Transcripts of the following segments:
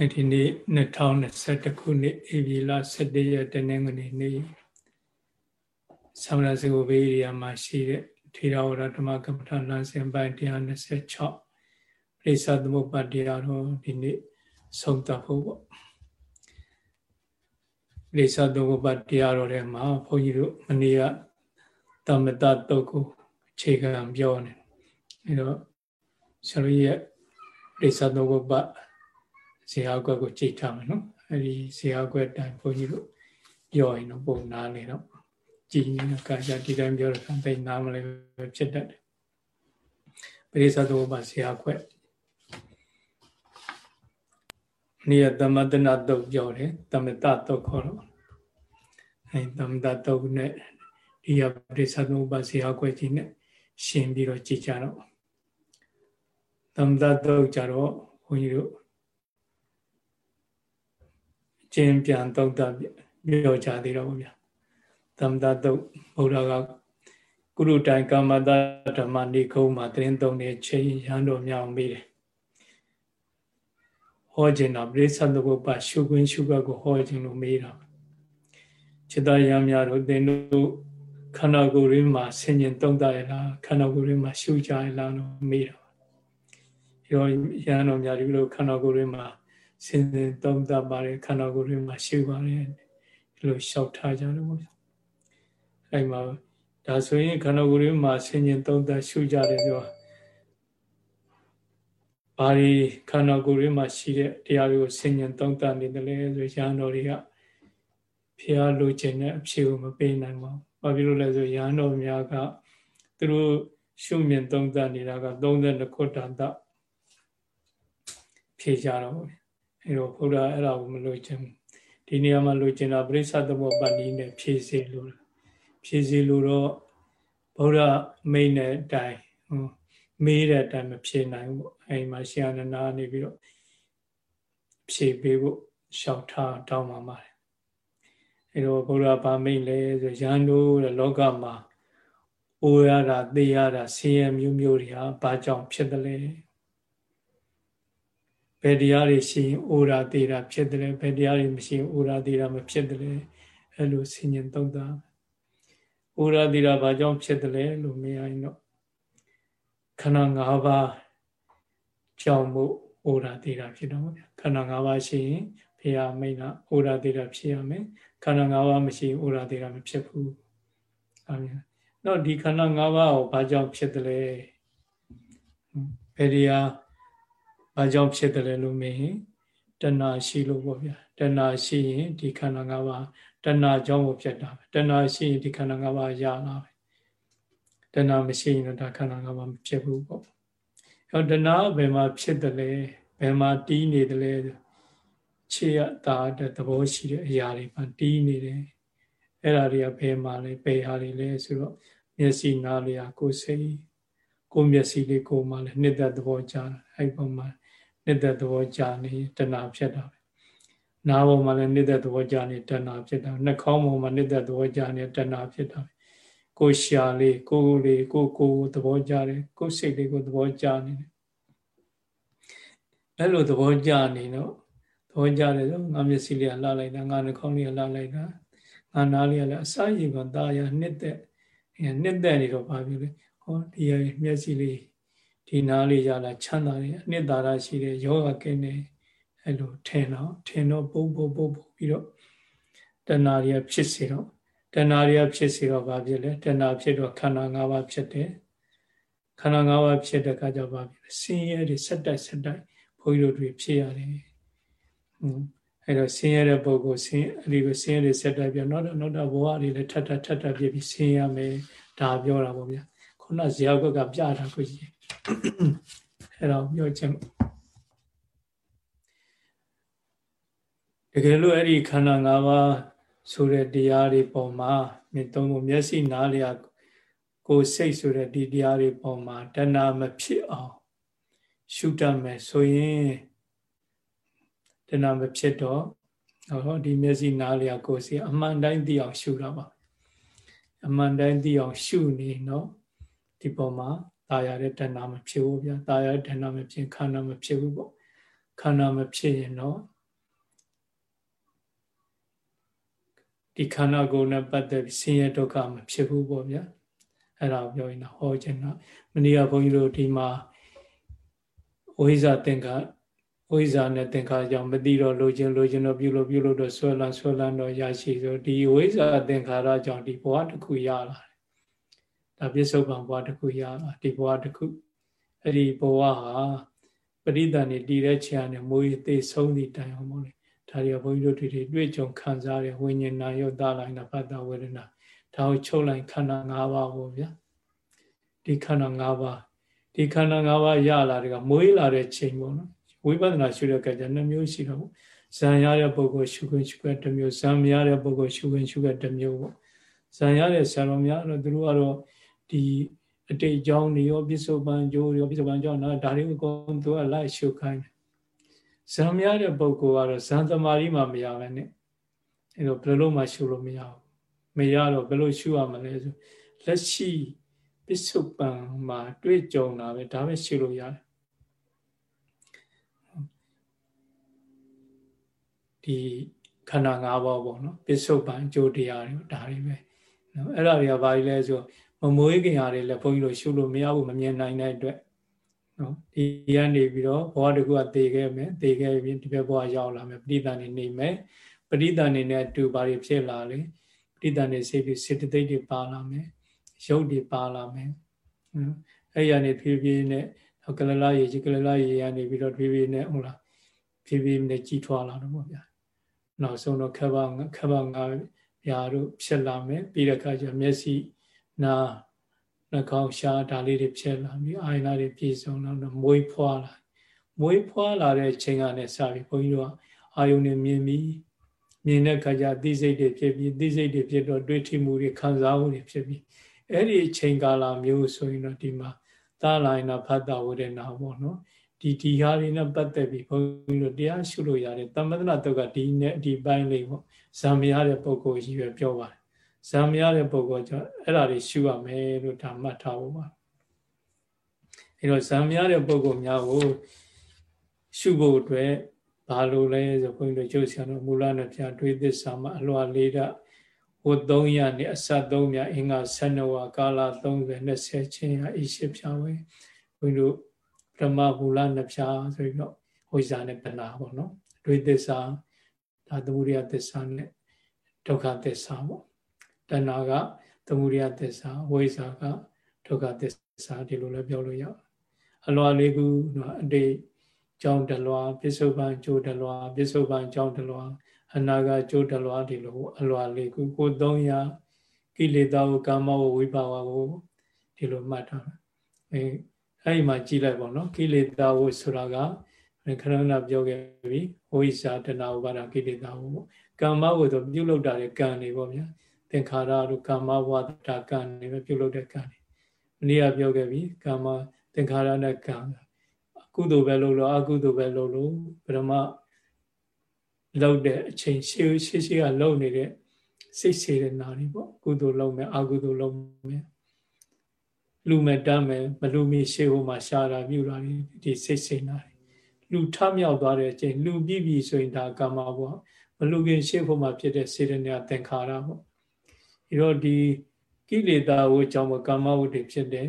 အဲ့ဒီနေ့2021ခုနှစ်ဧပြီလ17ရက်တနင်္ဂနွေနေ့သမဏစေဝဘေးရီယာမှာရှိတဲ့ထေရဝါဒဓမ္မကမ္မထာလမ်းစဉ်ပိုင်း126ပြိဿသမုပ္ပါတရားတော်ဒီနေ့ဆုံးသတ်ဖို့ပေါ့ပြိဿသမုပ္ပါတရားတော်ထဲမှာဘုန်းကြီးတို့မနေ့ကတမတတုတ်ကိုအခြေခံပြောနေအဲတော့ဆရာရဲ့ပြိဿသမုပ္ပါ ဇေယျကွက်ကိုကြိတ်ထားမယ်နော်အဲဒီဇေယျကွက်တိုင်းဘုန်းကြီးတို့ပြောရင်တော့ပုံနာနေတော့ကြည်နေတဲ့ကာယဒီတိုင်းပြောတော့သိနာမလဲဖြစ်တတ်တယ်ပရိသတ်သောဘာဇေယျကွက်နိယသမတနာတုတ်ပြောတယ်သမတတုတ်ခေါ်တော့အဲသမတတုတ်နဲ့ဒီယပရိသတ်သောဘာဇေယျကွက်ကြီးနဲ့ရှင်းပြီးတော့ကြည်ကြတော့သမတတုတ်ကြတော့ဘုန်းကြီးတို့ ကျင်းပြန်သုံးသပ်ပြောကြသေးတော့ဗျာသမ္မတတုတ်ဘုရားကကုရုတိုင်ကာမတဓမ္မနေခုံးမှာတင်းသုံးနေချိန်ရန်တော်မြောင်မိတယ်ဟောခြင်းတော့ပြိဿသဘုပ္ပရှုခွင်းရှုဘက်ကိုဟောခြင်းလို့မေးတာจิตရံများတို့သင်တို့ခန္ဓာကိုယ်ရင်းမှာဆင်ញင်သုံးသရလားခန္ဓာကိုယ်ရင်းမှာရှုကြရလားလို့မေးတာရောရန်တော်များဒီလိုခန္ဓာကိုယ်ရင်းမှာ စဉ်းစဉ်သုံးသပ်ပါတယ်ခန္ဓာကိုယ်တွေမှာရှိပါတယ်ဒီလိုလျှောက်ထားကြတယ်ပေါ့ဗျအဲ့မှာဒါဆိုရင်ခန္ဓာကိုယ်တွေမှာဆင်ញင်သုံးသပ်ရှုကြတယ်ဆိုတော့ဘာဒီခန္ဓာကိုယ်တွေမှာရှိတဲ့တရားတွေကိုဆင်ញင်သုံးသပ်နေတယ်လေဆိုရဟန်းတော်တွေကဖျားလိုချင်တဲ့အဖြေကိုမပေးနိုင်ပါဘူး။ဘာဖြစ်လို့လဲဆိုရဟန်းတော်များကသူတို့ရှုမြင်သုံးသပ်နေတာက32ခုတန်တဖြေကြတော့ဘူး။ အဲတော့ဘုရားအဲ့ဒါကိုမလိုချင်ဘူး။ဒီနေရာမှာလိုချင်တာပရိစ္ဆသမုပ္ပါဒ်နည်းနဲ့ဖြေစေလို့ဖြည့်စီလို့တော့ဗုဒ္ဓမိန်တဲ့အတိုင်းမေးတဲ့အတိုင်းမဖြေနိုင်ဘူးအဲဒီမှာရှင်အနန္ဒာနေပြီးတော့ဖြေပေးဖို့ရှောက်ထားတောင်းပါပါတယ်အဲတော့ဗုဒ္ဓဘာမိန်လဲဆိုရန်တို့တဲ့လောကမှာအိုရတာသေရတာဆင်းရဲမျိုးမျိုးတွေဟာဘာကြောင့်ဖြစ်တယ်လဲ ဘယ်တရားတွေရှိရင်အိုရာသေတာဖြစ်တယ်လဲဘယ်တရားတွေမရှိရင်အိုရာသေတာမဖြစ်တယ်လဲအဲ့လိုဆင်ញင်သုံးတာဩရာတိရာဘာကြောင့်ဖြစ်တယ်လဲလို့မေးရင်တော့ခန္ဓာ၅ပါးကြောင့်မို့ဩရာတိရာဖြစ်တော့ဗျာခန္ဓာ၅ပါးရှိရင်ဘုရားမိန်တာဩရာတိရာဖြစ်ရမယ်ခန္ဓာ၅ပါးမရှိရင်ဩရာတိရာမဖြစ်ဘူးအာမြင်တော့ဒီခန္ဓာ၅ပါးကိုဘာကြောင့်ဖြစ်တယ်လဲဘယ်တရား ဘာကြောင့်ဖြစ်တယ်လဲလို့မေးရင်တဏှာရှိလို့ပေါ့ဗျာတဏှာရှိရင်ဒီခန္ဓာ၅ပါးတဏှာကြောင့်ကိုဖြစ်တာပဲတဏှာရှိရင်ဒီခန္ဓာ၅ပါးရလာပဲတဏှာမရှိရင်တော့ဒါခန္ဓာ၅ပါးမဖြစ်ဘူးပေါ့အဲတဏှာဘယ်မှာဖြစ်တယ်လဲဘယ်မှာတီးနေတယ်လဲခြေရတာတဲ့သဘောရှိတဲ့အရာတွေမှာတီးနေတယ်အဲ့ဒါတွေကဘယ်မှာလဲဘယ်ဟာတွေလဲဆိုတော့မျက်စိနားလျာကိုယ်စိတ်ကိုယ်မျက်စိလေးကိုယ်မှလည်းနှစ်သက်သဘောကြားအဲ့ပုံမှာ နှစ်သက်သဘောကြားနေတဏှာဖြစ်တာပဲနားပေါ်မှာလည်းနှစ်သက်သဘောကြနေတဏှာဖြစ်တာနှာခေါင်းပေါ်မှာနှစ်သက်သဘောကြနေတဏှာဖြစ်တာကိုရှာလေးကိုလေးကိုကိုသဘောကြတယ်ကိုစိတ်လေးကိုသဘောကြနေတယ်အဲ့လိုသဘောကြနေတော့သဘောကြတယ်ဆိုငါမျက်စိလေးကလှလိုက်တာငါနှာခေါင်းလေးကလှလိုက်တာငါနားလေးကလည်းအစာရည်ကตาရနှစ်သက်နှစ်သက်နေတော့ဘာဖြစ်လဲဟောဒီရမျက်စိလေး ဒီနားလေးရလာချမ်းသာတယ်အနှစ်သာရရှိတယ်ယောဂကင်းတယ်အဲ့လိုထင်တော့ထင်တော့ပုံပုံပုံပုံပြီးတော့တဏှာရဖြစ်စေတော့တဏှာရဖြစ်စေတော့ဘာဖြစ်လဲတဏှာဖြစ်တော့ခန္ဓာ၅ပါးဖြစ်တယ်ခန္ဓာ၅ပါးဖြစ်တဲ့အခါကျဘာဖြစ်လဲဆင်းရဲတွေဆက်တိုက်ဆက်တိုက်ဘုန်းကြီးတို့တွေဖြစ်ရတယ်ဟုတ်အဲ့တော့ဆင်းရဲတဲ့ပုဂ္ဂိုလ်ဆင်းအဲ့ဒီကိုဆင်းရဲတွေဆက်တိုက်ပြနောက်တော့နောက်တော့ဘဝတွေလည်းထပ်ထပ်ထပ်ထပ်ပြပြီးဆင်းရမယ်ဒါပြောတာပေါ့ဗျာခုနဇေယျကွက်ကပြတာကိုကြီး အဲ့တော့ပြောချင်တကယ်လို့အဲ့ဒီခန္ဓာ၅ပါးဆိုတဲ့တရားတွေပေါ်မှာမြင်သုံးဖို့မျက်စိနားလျာကိုယ်စိတ်ဆိုတဲ့ဒီတရားတွေပေါ်မှာတဏှာမဖြစ်အောင်ရှုတတ်မယ်ဆိုရင်တဏှာမဖြစ်တော့ဟောဒီမျက်စိနားလျာကိုယ်စိအမှန်တိုင်းသိအောင်ရှုတာပါအမှန်တိုင်းသိအောင်ရှုနေနော်ဒီပေါ်မှာ ตายရတဲ့တဏှာမဖြစ်ဘူးဗျာตายရတဲ့တဏှာမဖြစ်ခန္ဓာမဖြစ်ဘူးပေါ့ ခန္ဓာမဖြစ်ရင်တော့ဒီခန္ဓာကိုယ်နဲ့ပတ်သက်ပြီးဆင်းရဲဒုက္ခမဖြစ်ဘူးပေါ့ဗျာအဲ့ဒါပြောရင်တော့ဟောခြင်းတော့မနေ့ကဘုန်းကြီးတို့ဒီမှာဝိဇ္ဇာသင်္ခါဝိဇ္ဇာနဲ့သင်္ခါကြောင့်မသိတော့လိုခြင်းလိုခြင်းတော့ပြုလို့ပြုလို့တော့ဆွဲလန်းဆွဲလန်းတော့ရရှိဆိုဒီဝိဇ္ဇာသင်္ခါရကြောင့်ဒီဘဝတစ်ခုရလာတယ် ဒါပြစ္ဆုတ်ပံဘဝတစ်ခုရလာဒီဘဝတစ်ခုအဲ့ဒီဘဝဟာပရိသန်နေတည်တဲ့ခြေအနေမိုးရေသေးဆုံးသည့်တိုင်အောင်မို့လေဒါတွေကဘုန်းကြီးတို့တွေတွေ့ကြုံခံစားရဝိညာဉ်နာယုတ်တလိုက်နာဖတ်တာဝေဒနာဒါကိုချုပ်လိုက်ခန္ဓာ၅ပါးပေါ့ဗျာဒီခန္ဓာ၅ပါးဒီခန္ဓာ၅ပါးရလာတဲ့ကမွေးလာတဲ့ချိန်ပေါ့နော်ဝိပဿနာရှုတဲ့ကကြနှမျိုးရှိတော့ဇံရတဲ့ပုဂ္ဂိုလ်ရှုခွင့်ရှုခွင့်တစ်မျိုးဇံမရတဲ့ပုဂ္ဂိုလ်ရှုခွင့်ရှုခွင့်တစ်မျိုးပေါ့ဇံရတဲ့ဆရာတော်များတော့သူတို့ကတော့ ဒီအတိတ်ကြောင်းတွေရောပြစ္ဆုတ်ပန်ကျိုးရောပြစ္ဆုတ်ပန်ကြောင်းနော်ဒါတွေကိုအကုန်သူကလိုက်ရှုခိုင်းတယ်ဇံမရတဲ့ပုဂ္ဂိုလ်ကတော့ဇံသမารီမှမရပဲနဲ့အဲတော့ဘယ်လိုမှရှုလို့မရဘူးမရတော့ဘယ်လိုရှုရမလဲဆိုလက်ရှိပစ္စုပန်မှာတွေ့ကြုံတာပဲဒါပဲရှုလို့ရတယ်ဒီခန္ဓာ၅ပါးပေါ့နော်ပစ္စုပန်အကျိုးတရားတွေဒါတွေပဲနော်အဲ့ဒါတွေကဘာကြီးလဲဆို မမွေးခင်ဟာတွေလည်းဘုန်းကြီးတို့ရှုလို့မရဘူးမမြင်နိုင်တဲ့အတွက်နော်ဒီကနေပြီးတော့ဘဝတစ်ခုကတည်ခဲ့မယ်တည်ခဲ့ပြီးဒီဘက်ဘဝရောက်လာမယ်ပဋိသန္ဓေနေမယ်ပဋိသန္ဓေနဲ့အတူဘာတွေဖြစ်လာလဲပဋိသန္ဓေစိတ်တွေစေတသိက်တွေပါလာမယ်ရုပ်တွေပါလာမယ်အဲ့ရနေဖြည်းဖြည်းနဲ့ကလလရေကြီးကလလရေရနေပြီးတော့ဖြည်းဖြည်းနဲ့ဟုတ်လားဖြည်းဖြည်းနဲ့ကြီးထွားလာတော့ပေါ့ဗျာနောက်ဆုံးတော့ခဘခဘငါပြာတို့ဖြစ်လာမယ်ပြီးတဲ့အခါကျမျက်စိ နာနှာခေါင်းရှားဒါလေးတွေဖြစ်လာပြီးအာယနာတွေပြည့်စုံတော့မွေးဖွားလာမွေးဖွားလာတဲ့ချိန်ကနေစပြီးဘုန်းကြီးတို့ကအာယုန်နဲ့မြင်ပြီးမြင်တဲ့အခါကျသိစိတ်တွေဖြစ်ပြီးသိစိတ်တွေဖြစ်တော့တွေးထိမှုတွေခံစားမှုတွေဖြစ်ပြီးအဲ့ဒီအချိန်ကာလမျိုးဆိုရင်တော့ဒီမှာသာလာယနာဖတ်တာဝေဒနာပေါ့နော်ဒီဒီဟာတွေနဲ့ပတ်သက်ပြီးဘုန်းကြီးတို့တရားရှုလို့ရတယ်တမ္ပဒနာတုတ်ကဒီနဲ့ဒီပိုင်းလေးပေါ့ဇံမရတဲ့ပုံကိုကြီးပဲပြောပါတယ် ဇံမရတဲ့ပုံကိုကြောင့်အဲ့ဒါတွေရှုရမယ်လို့ဒါမှတ်ထားဖို့ပါအဲ့တော့ဇံမရတဲ့ပုံကိုများကိုရှုဖို့အတွက်ဘာလို့လဲဆိုဘုန်းကြီးတို့ကျုပ်ဆရာတော်မူလနဲ့ပြတွေးသစ္စာမှာအလွာလေးတာဝတ်300နဲ့အဆက်3မြအင်္ဂါ12ဝါကာလ30 20ချင်းဟာအရှိဖြာဝဲဘုန်းကြီးတို့ပရမဘူလနှစ်ဖြာဆိုပြီးတော့ဝိဇာနဲ့ပနာပေါ့နော်ဒွေသစ္စာဒါသမုဒိယသစ္စာနဲ့ဒုက္ခသစ္စာပေါ့ တဏှာကသမုဒိယသစ္စာဝိဇာကဒုက္ခသစ္စာဒီလိုလည်းပြောလို့ရအလွာလေးခုနော်အတိတ်ကြောင်းတလွာပစ္စုပန်ကျိုးတလွာပစ္စုပန်ကြောင်းတလွာအနာဂတ်ကျိုးတလွာဒီလိုအလွာလေးခုကို300ကိလေသာကိုကာမဝဝိပါဝကိုဒီလိုမှတ်ထားတယ်အဲအဲ့ဒီမှာကြည့်လိုက်ပါတော့ကိလေသာဝဆိုတာကခရဏပြောခဲ့ပြီဝိဇာတဏဥပါဒကိလေသာဝပေါ့ကမ္မဝဆိုပြုလုပ်တာလေကံနေပေါ့ဗျာသ င်္ခါရတို့ကာမဝါဒကံနေပဲပြုလုပ်တဲ့ကံနေမနေ့ကပြောခဲ့ပြီကာမသင်္ခါရနဲ့ကံအကုသိုလ်ပဲလုပ်လို့အကုသိုလ်ပဲလုပ်လို့ပရမလုပ်တဲ့အချိန်ရှေးရှေးရှေးကလုပ်နေတဲ့စိတ်စေတနာတွေပေါ့ကုသိုလ်လုပ်မယ်အကုသိုလ်လုပ်မယ်လူမဲ့တမ်းမယ်မလူမီရှေ့ဟိုမှာရှာတာမြူတာဒီစိတ်စိတ်နာလူထမြောက်သွားတဲ့အချိန်လူပြည့်ပြီဆိုရင်ဒါကာမဘဝမလူခင်ရှေ့ဟိုမှာဖြစ်တဲ့စေတနာသင်္ခါရပေါ့ ဒီတော့ဒီကိလေသာဝကြောင့်ကာမဝတ္တိဖြစ်တယ်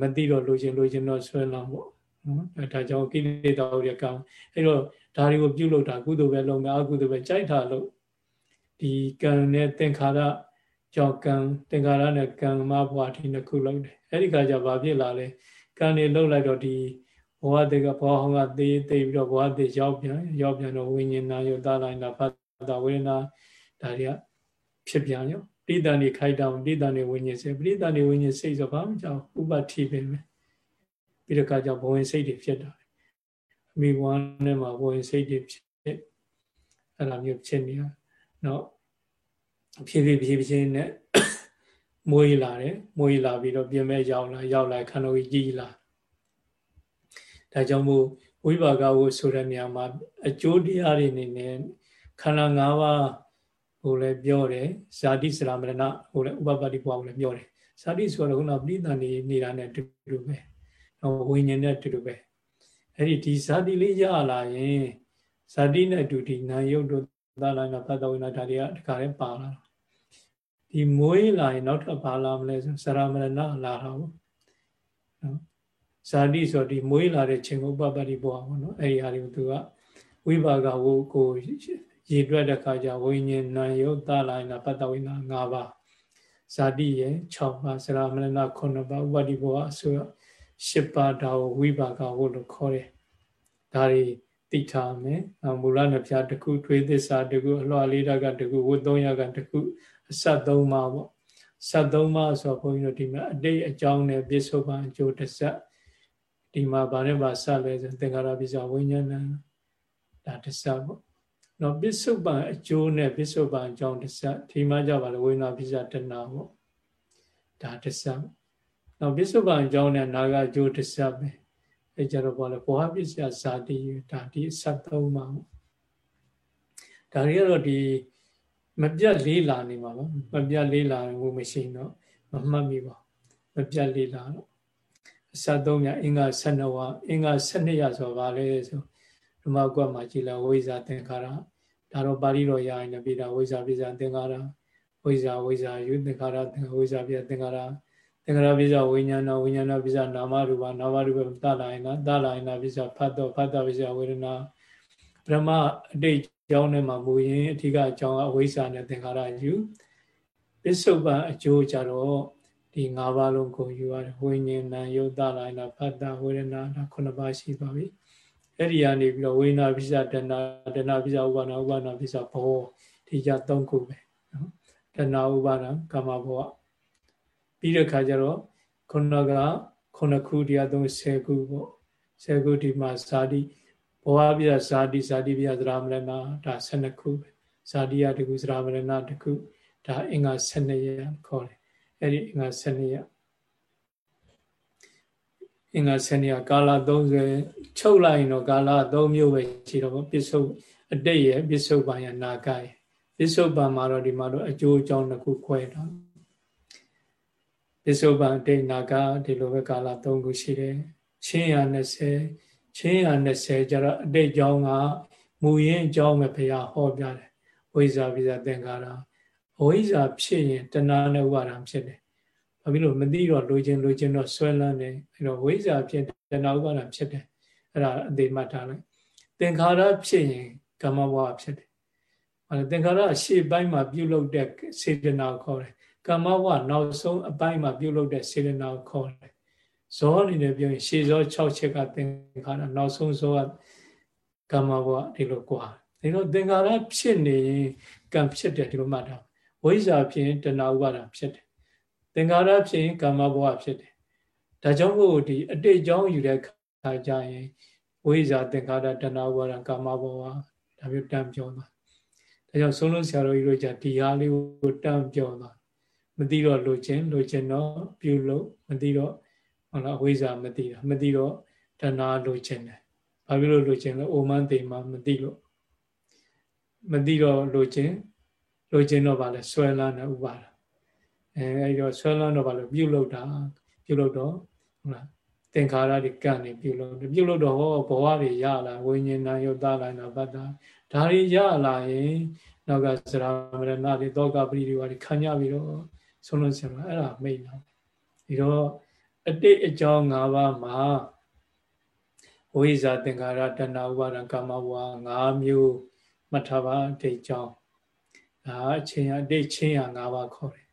မသိတော့လိုချင်လိုချင်တော့ဆွဲလာပေါ့နော်အဲဒါကြောင့်ကိလေသာဝရကံအဲ့တော့ဒါတွေကိုပြုလုပ်တာကုသိုလ်ပဲလုပ်မယ်အကုသိုလ်ပဲကြိုက်တာလို့ဒီကံနဲ့သင်္ခါရကြောင့်ကံသင်္ခါရနဲ့ကံမဘဝဒီနှစ်ခုလုံးတယ်အဲ့ဒီခါကျဘာဖြစ်လာလဲကံတွေလှုပ်လိုက်တော့ဒီဘဝတေကဘဝဟောင်းကသေးသိပြီးတော့ဘဝတေရောက်ပြန်ရောက်ပြန်တော့ဝိညာဉ်နာယုတာလိုက်တာဖတ်တာဝေဒနာဒါတွေက ဖြစ်ပြန်ရောပရိသဏီခိုက်တောင်ပရိသဏီဝိညာဉ်စိတ်ပရိသဏီဝိညာဉ်စိတ်ဆိုဘာမှကြောင့်ဥပတိပဲပြီးတော့ကကြောင့်ဘဝင်စိတ်တွေဖြစ်တာအမိဝမ်းထဲမှာဘဝင်စိတ်တွေဖြစ်အဲ့လိုမျိုးဖြစ်နေတာနောက်ဖြည်းဖြည်းဖြည်းဖြည်းနဲ့မွေးလာတယ်မွေးလာပြီးတော့ပြင်မဲ့ရောက်လာရောက်လာခန္ဓာကိုယ်ကြီးလာဒါကြောင့်မို့ဝိပါကဝဆိုတဲ့နေရာမှာအကျိုးတရားတွေနေနဲ့ခန္ဓာ၅ပါး ဟိုလည်းပြောတယ်ဇာတိစရာမရဏဟိုလည်းဥပပတ္တိဘဝကိုလည်းပြောတယ်ဇာတိဆိုတော့ခုနပဋိသန္ဓေနေတာနဲ့တူတူပဲဟိုဝိညာဉ်နဲ့တူတူပဲအဲ့ဒီဒီဇာတိလေးရလာရင်ဇာတိနဲ့အတူဒီနာယုတ်တို့သာလနာဖတ်တော်ဝိနာဒါတွေကတခါလဲပါလာဒီမွေးလာရင်နောက်ထပ်ပါလာမလဲဆိုစရမရဏလာတာပေါ့နော်ဇာတိဆိုဒီမွေးလာတဲ့ချိန်ဥပပတ္တိဘောပေါ့နော်အဲ့ဒီဟာတွေကိုသူကဝိပါကဝကို ရေတွက်တဲ့ခါကျဝိညာဉ်နာယုတ်သာလနာဖတ်တော်ဝိနာ၅ပါးဇာတိရဲ့6ပါးစရမရဏ9ပါးဥပတ္တိဘောအဆို10ပါးဒါကိုဝိပါကဝလို့ခေါ်တယ်ဒါတွေသိထားမယ်။မူလနှစ်ဖြာတစ်ခုထွေးသစ္စာတစ်ခုအလွှာလေးဓာတ်ကတစ်ခုဝတ်သုံးရကတစ်ခုအဆက်သုံးပါပေါ့။ဆက်သုံးပါဆိုတော့ဘုန်းကြီးတို့ဒီမှာအတိတ်အကြောင်းနဲ့ပြစ္ဆုတ်ပံအကျိုးတစ်ဆက်ဒီမှာဗာနဲ့ဗာဆက်လဲဆိုသင်္ခါရပစ္စဝိညာဏဒါတစ်ဆက်ပေါ့။ နော်ပြစ္ဆုတ်ပံအကျိုးနဲ့ပြစ္ဆုတ်ပံအကြောင်းတစ်ဆက်ဒီမှာကြပါလေဝိညာဉ်ပစ္စတဏပေါ့။ဒါတစ်ဆက်။နော်ပြစ္ဆုတ်ပံအကြောင်းနဲ့နာဂအကျိုးတစ်ဆက်ပဲ။အဲကြတော့ဘောလေဘောဟပစ္စယဇာတိဒါဒီ73ပါဒါတွေကတော့ဒီမပြတ်လေးလာနေပါဘောမပြတ်လေးလာဘူးမရှိတော့မမှတ်မိပါမပြတ်လေးလာတော့73မြအင်္ဂါ12ဝအင်္ဂါ12ရဆိုပါလေဆို ဓမ္မကွက်မှာကြည်လာဝိဇာသင်္ခါရဒါတော့ပါဠိတော်ရရင်လည်းပြီးတာဝိဇာပိဇာသင်္ခါရဝိဇာဝိဇာယုသင်္ခါရဝိဇာပိသင်္ခါရသင်္ခါရပိစ္ဆဝိညာဏဝိညာဏပိစ္ဆနာမရူပနာမရူပတလာယနာတလာယနာပိစ္ဆဖတ်တော်ဖတ်တော်ပိစ္ဆဝေဒနာဗြဟ္မအတိတ်ကြောင်းထဲမှာမူရင်အဓိကအကြောင်းအဝိဇ္ဇာနဲ့သင်္ခါရယူပစ္စုပန်အကျိုးကြတော့ဒီ၅ပါးလုံးကိုယူရတယ်ဝိညာဉ်နာယုတ်တလာယနာဖတ်တာဝေဒနာဒါခုနှစ်ပါးရှိသွားပြီ အဲ့ဒီကနေပြီးတော့ဝိညာပိစ္ဆတဏတဏပိစ္ဆဥပါဒနာဥပါဒနာပိစ္ဆဘောဒီကြ၃ခုပဲနော်တဏဥပါဒကာမဘောပြီးတဲ့ခါကျတော့ခုနကခုနှစ်ခုတရားသုံး10ခုပေါ့10ခုဒီမှာဇာတိဘဝပြဇာတိဇာတိပြသရမရဏဒါ12ခုဇာတိယတခုသရမရဏတခုဒါအင်္ဂါ12ရက်ခေါ်တယ်အဲ့ဒီအင်္ဂါ12ရက် အင်္ဂါ12ရက်ကာလ30ချုပ်လိုက်ရင်တော့ကာလ3မျိုးပဲရှိတော့ပစ္စုပအတိတ်ရဲ့ပစ္စုပန်ရနာဂရဲ့ပစ္စုပန်မှာတော့ဒီမှာတော့အကျိုးအကြောင်းတစ်ခုခွဲတော့ပစ္စုပန်ဒိနာကဒီလိုပဲကာလ၃ခုရှိတယ်ချင်းရ20ချင်းရ20ကျတော့အတိတ်ကြောင်းကမူရင်းအကြောင်းပဲဘုရားဟောပြတယ်ဝိဇ္ဇာပိဇာသင်္ခါရအဝိဇ္ဇာဖြစ်ရင်တဏှာနဲ့ဥပါဒံဖြစ်တယ် ဘာဖြစ်လို့မသိတော့လိုချင်လိုချင်တော့ဆွဲလန်းတယ်အဲ့တော့ဝိဇ္ဇာဖြစ်တဏှာဥပါဒံဖြစ်တယ်အဲ့ဒါအသေးမှတ်ထားလိုက်သင်္ခါရဖြစ်ရင်ကမ္မဘဝဖြစ်တယ်အဲသင်္ခါရရှေ့ပိုင်းမှာပြုလုပ်တဲ့စေတနာကိုခေါ်တယ်ကမ္မဝနောက်ဆုံးအပိုင်းမှာပြုလုပ်တဲ့စေတနာကိုခေါ်တယ်ဇောအနေနဲ့ပြောရင်ရှေဇော6ချက်ကသင်္ခါရနောက်ဆုံးဇောကကမ္မဝဒီလိုကွာဒီလိုသင်္ခါရဖြစ်နေရင်ကံဖြစ်တယ်ဒီလိုမှတ်တာဝိဇ္ဇာဖြစ်ရင်တဏှာဥပါဒံဖြစ်တယ် သင်္ခါရဖြစ်ရင်ကမ္မဘဝဖြစ်တယ်ဒါကြောင့်မို့ဒီအတိတ်ကြောင်းယူတဲ့ခါကျရင်ဝိဇ္ဇာသင်္ခါရတဏှာဥပါဒံကာမဘဝဒါမျိုးတန်ပြောတာဒါကြောင့်ဆုံးလို့ဆရာတော်ကြီးတို့じゃဒီဟာလေးကိုတန်ပြောတာမသိတော့လိုချင်လိုချင်တော့ပြုလို့မသိတော့ဟုတ်လားအဝိဇ္ဇာမသိတာမသိတော့တဏှာလိုချင်တယ်ဘာဖြစ်လို့လိုချင်လဲအိုမန်းသိမှမသိလို့မသိတော့လိုချင်လိုချင်တော့ဗာလဲဆွဲလန်းတဲ့ဥပါဒ အဲအဲဒီတော့ဆွဲလန်းတော့ဗာလဲပြုလုပ်တာပြုလုပ်တော့ဟုတ်လားသင်္ခါရတွေကန့်နေပြုလုပ်ပြုလုပ်တော့ဟောဘဝတွေရလာဝိညာဉ်နာယုတ်သားလာနာပတ္တာဒါတွေရလာရင်နောက်ကစရာမရဏတွေတောကပရိဒီဝါတွေခံရပြီးတော့ဆုံးလို့ဆင်မှာအဲ့ဒါမိတ်တော့ဒီတော့အတိတ်အကြောင်း၅ပါးမှာဝိဇာသင်္ခါရတဏှာဥပါဒံကာမဝါ၅မျိုးမှတ်ထားပါအတိတ်ကြောင်းဒါအချင်းအတိတ်ချင်းဟာ၅ပါးခေါ်တယ်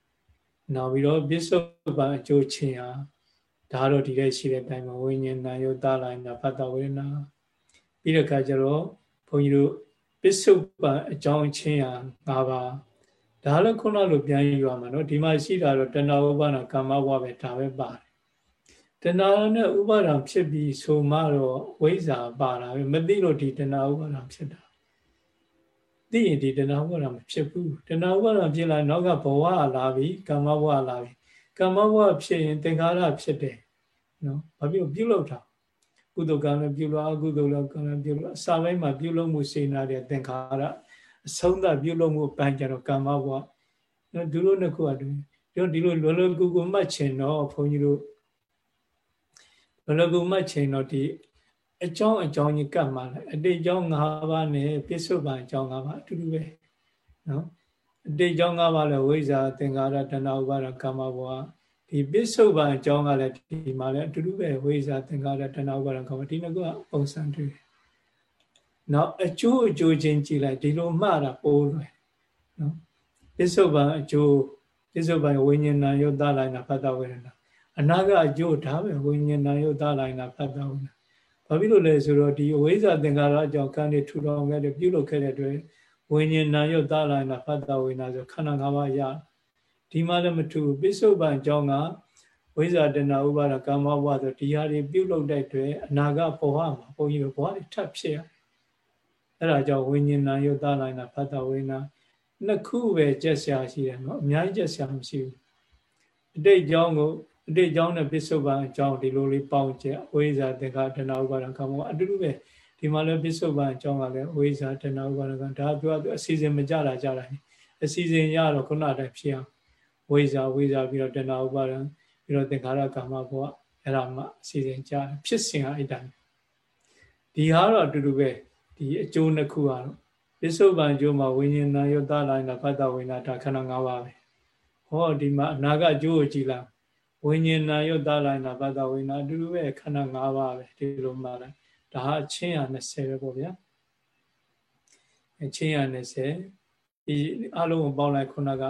နောက်ပြီးတော့ပစ္စုပန်အကျိုးချင်းဟာဒါတော့ဒီတဲ့ရှိတဲ့အတိုင်းမှာဝိညာဉ်နာယောတာလိုင်းနာဖတ်တော်ဝေဒနာပြီးတဲ့အခါကျတော့ဘုန်းကြီးတို့ပစ္စုပန်အကြောင်းချင်းဟာ၅ပါးဒါလည်းခုနလိုပြန်ယူရမှာနော်ဒီမှာရှိတာတော့တဏှာဥပါဒံကာမဘဝပဲဒါပဲပါတယ်တဏှာနဲ့ဥပါဒံဖြစ်ပြီးဆိုမှတော့ဝိဇ္ဇာပါတာပဲမသိလို့ဒီတဏှာဥပါဒံဖြစ်တာ သိရင်ဒီတဏှာဥပါဒံမဖြစ်ဘူးတဏှာဥပါဒံဖြစ်လာနောက်ကဘဝလာပြီကာမဘဝလာပြီကာမဘဝဖြစ်ရင်သင်္ခါရဖြစ်တယ်နော်ဘာဖြစ်ပြုလုပ်တာကုသိုလ်ကံလည်းပြုလို့အကုသိုလ်လည်းကံလည်းပြုလို့အစာပိုင်းမှာပြုလုပ်မှုစေနာတဲ့သင်္ခါရအဆုံးသတ်ပြုလုပ်မှုပိုင်းကြတော့ကာမဘဝနော်ဒီလိုနှစ်ခုအတူဒီလိုလွယ်လွယ်ကူကူမှတ်ချင်တော့ဘုန်းကြီးတို့လွယ်လွယ်ကူမှတ်ချင်တော့ဒီ အကြောင်းအကြောင်းကြီးကတ်မှလည်းအတိတ်ကြောင်း၅ပါးနဲ့ပြစ္ဆုတ်ပံအကြောင်း၅ပါးအတူတူပဲနော်အတိတ်ကြောင်း၅ပါးလည်းဝိဇ္ဇာသင်္ကာရတဏှာဥပါဒကာမဘဝဒီပြစ္ဆုတ်ပံအကြောင်းကလည်းဒီမှာလည်းအတူတူပဲဝိဇ္ဇာသင်္ကာရတဏှာဥပါဒကာမဒီနှစ်ခုကပုံစံတူတယ်နောက်အကျိုးအကျိုးချင်းကြည့်လိုက်ဒီလိုမှတာပိုးလွယ်နော်ပြစ္ဆုတ်ပံအကျိုးပြစ္ဆုတ်ပံဝိညာဏယုတ်တလိုက်နာဖတ်တာဝေဒနာအနာကအကျိုးဒါပဲဝိညာဏယုတ်တလိုက်နာဖတ်တာဝေဒနာ ဘာဖြစ်လို့လဲဆိုတော့ဒီအဝိဇ္ဇာသင်္ကာရအကြောင်းကံတွေထူထောင်ခဲ့တယ်ပြုလုပ်ခဲ့တဲ့အတွက်ဝိညာဏယုတ်တလိုက်နာဖတ်တာဝေဒနာဆိုခန္ဓာ၅ပါးရဒီမှာလည်းမထူပြစ္ဆုတ်ပံအကြောင်းကဝိဇ္ဇာတဏဥပါဒကာမဘဝဆိုဒီဟာတွေပြုလုပ်တဲ့အတွက်အနာဂတ်ဘဝမှာဘုန်းကြီးတို့ဘဝတွေထပ်ဖြစ်ရအဲ့ဒါကြောင့်ဝိညာဏယုတ်တလိုက်နာဖတ်တာဝေဒနာနှစ်ခုပဲကြက်ရှာရှိတယ်နော်အများကြီးကြက်ရှာမရှိဘူးအတိတ်ကြောင်းကို အတိတ်ကြောင်းနဲ့ပစ္စုပန်အကြောင်းဒီလိုလေးပေါင်းချက်ဝိဇ္ဇာသင်္ခါတဏှာဥပါဒံကံမောအတူတူပဲဒီမှာလည်းပစ္စုပန်အကြောင်းကလည်းဝိဇ္ဇာတဏှာဥပါဒံကံဒါပြောသူအစီအစဉ်မကြတာကြတာအစီအစဉ်ရတော့ခုနတည်းဖြစ်အောင်ဝိဇ္ဇာဝိဇ္ဇာပြီးတော့တဏှာဥပါဒံပြီးတော့သင်္ခါရကမ္မဘောအဲ့ဒါမှအစီအစဉ်ကြဖြစ်စဉ်ဟာအဲ့တိုင်းဒီဟာတော့အတူတူပဲဒီအကျိုးနှစ်ခုကတော့ပစ္စုပန်ကျိုးမှာဝိညာဏယုတ်တလိုင်းတာဖတ်တာဝိညာတာခန္ဓာ၅ပါးပဲဟောဒီမှာအနာကကျိုးကိုကြည်လာ ဝိညာဉ်နာယုတ်တာလိုင်းနာဘာသာဝိညာဉ်အတူတူပဲခန္ဓာ၅ပါးပဲဒီလိုမှလိုက်ဒါဟာအချင်းရာ20ပဲပေါ့ဗျာအချင်းရာ20ဒီအလုံးကိုပေါင်းလိုက်ခုနက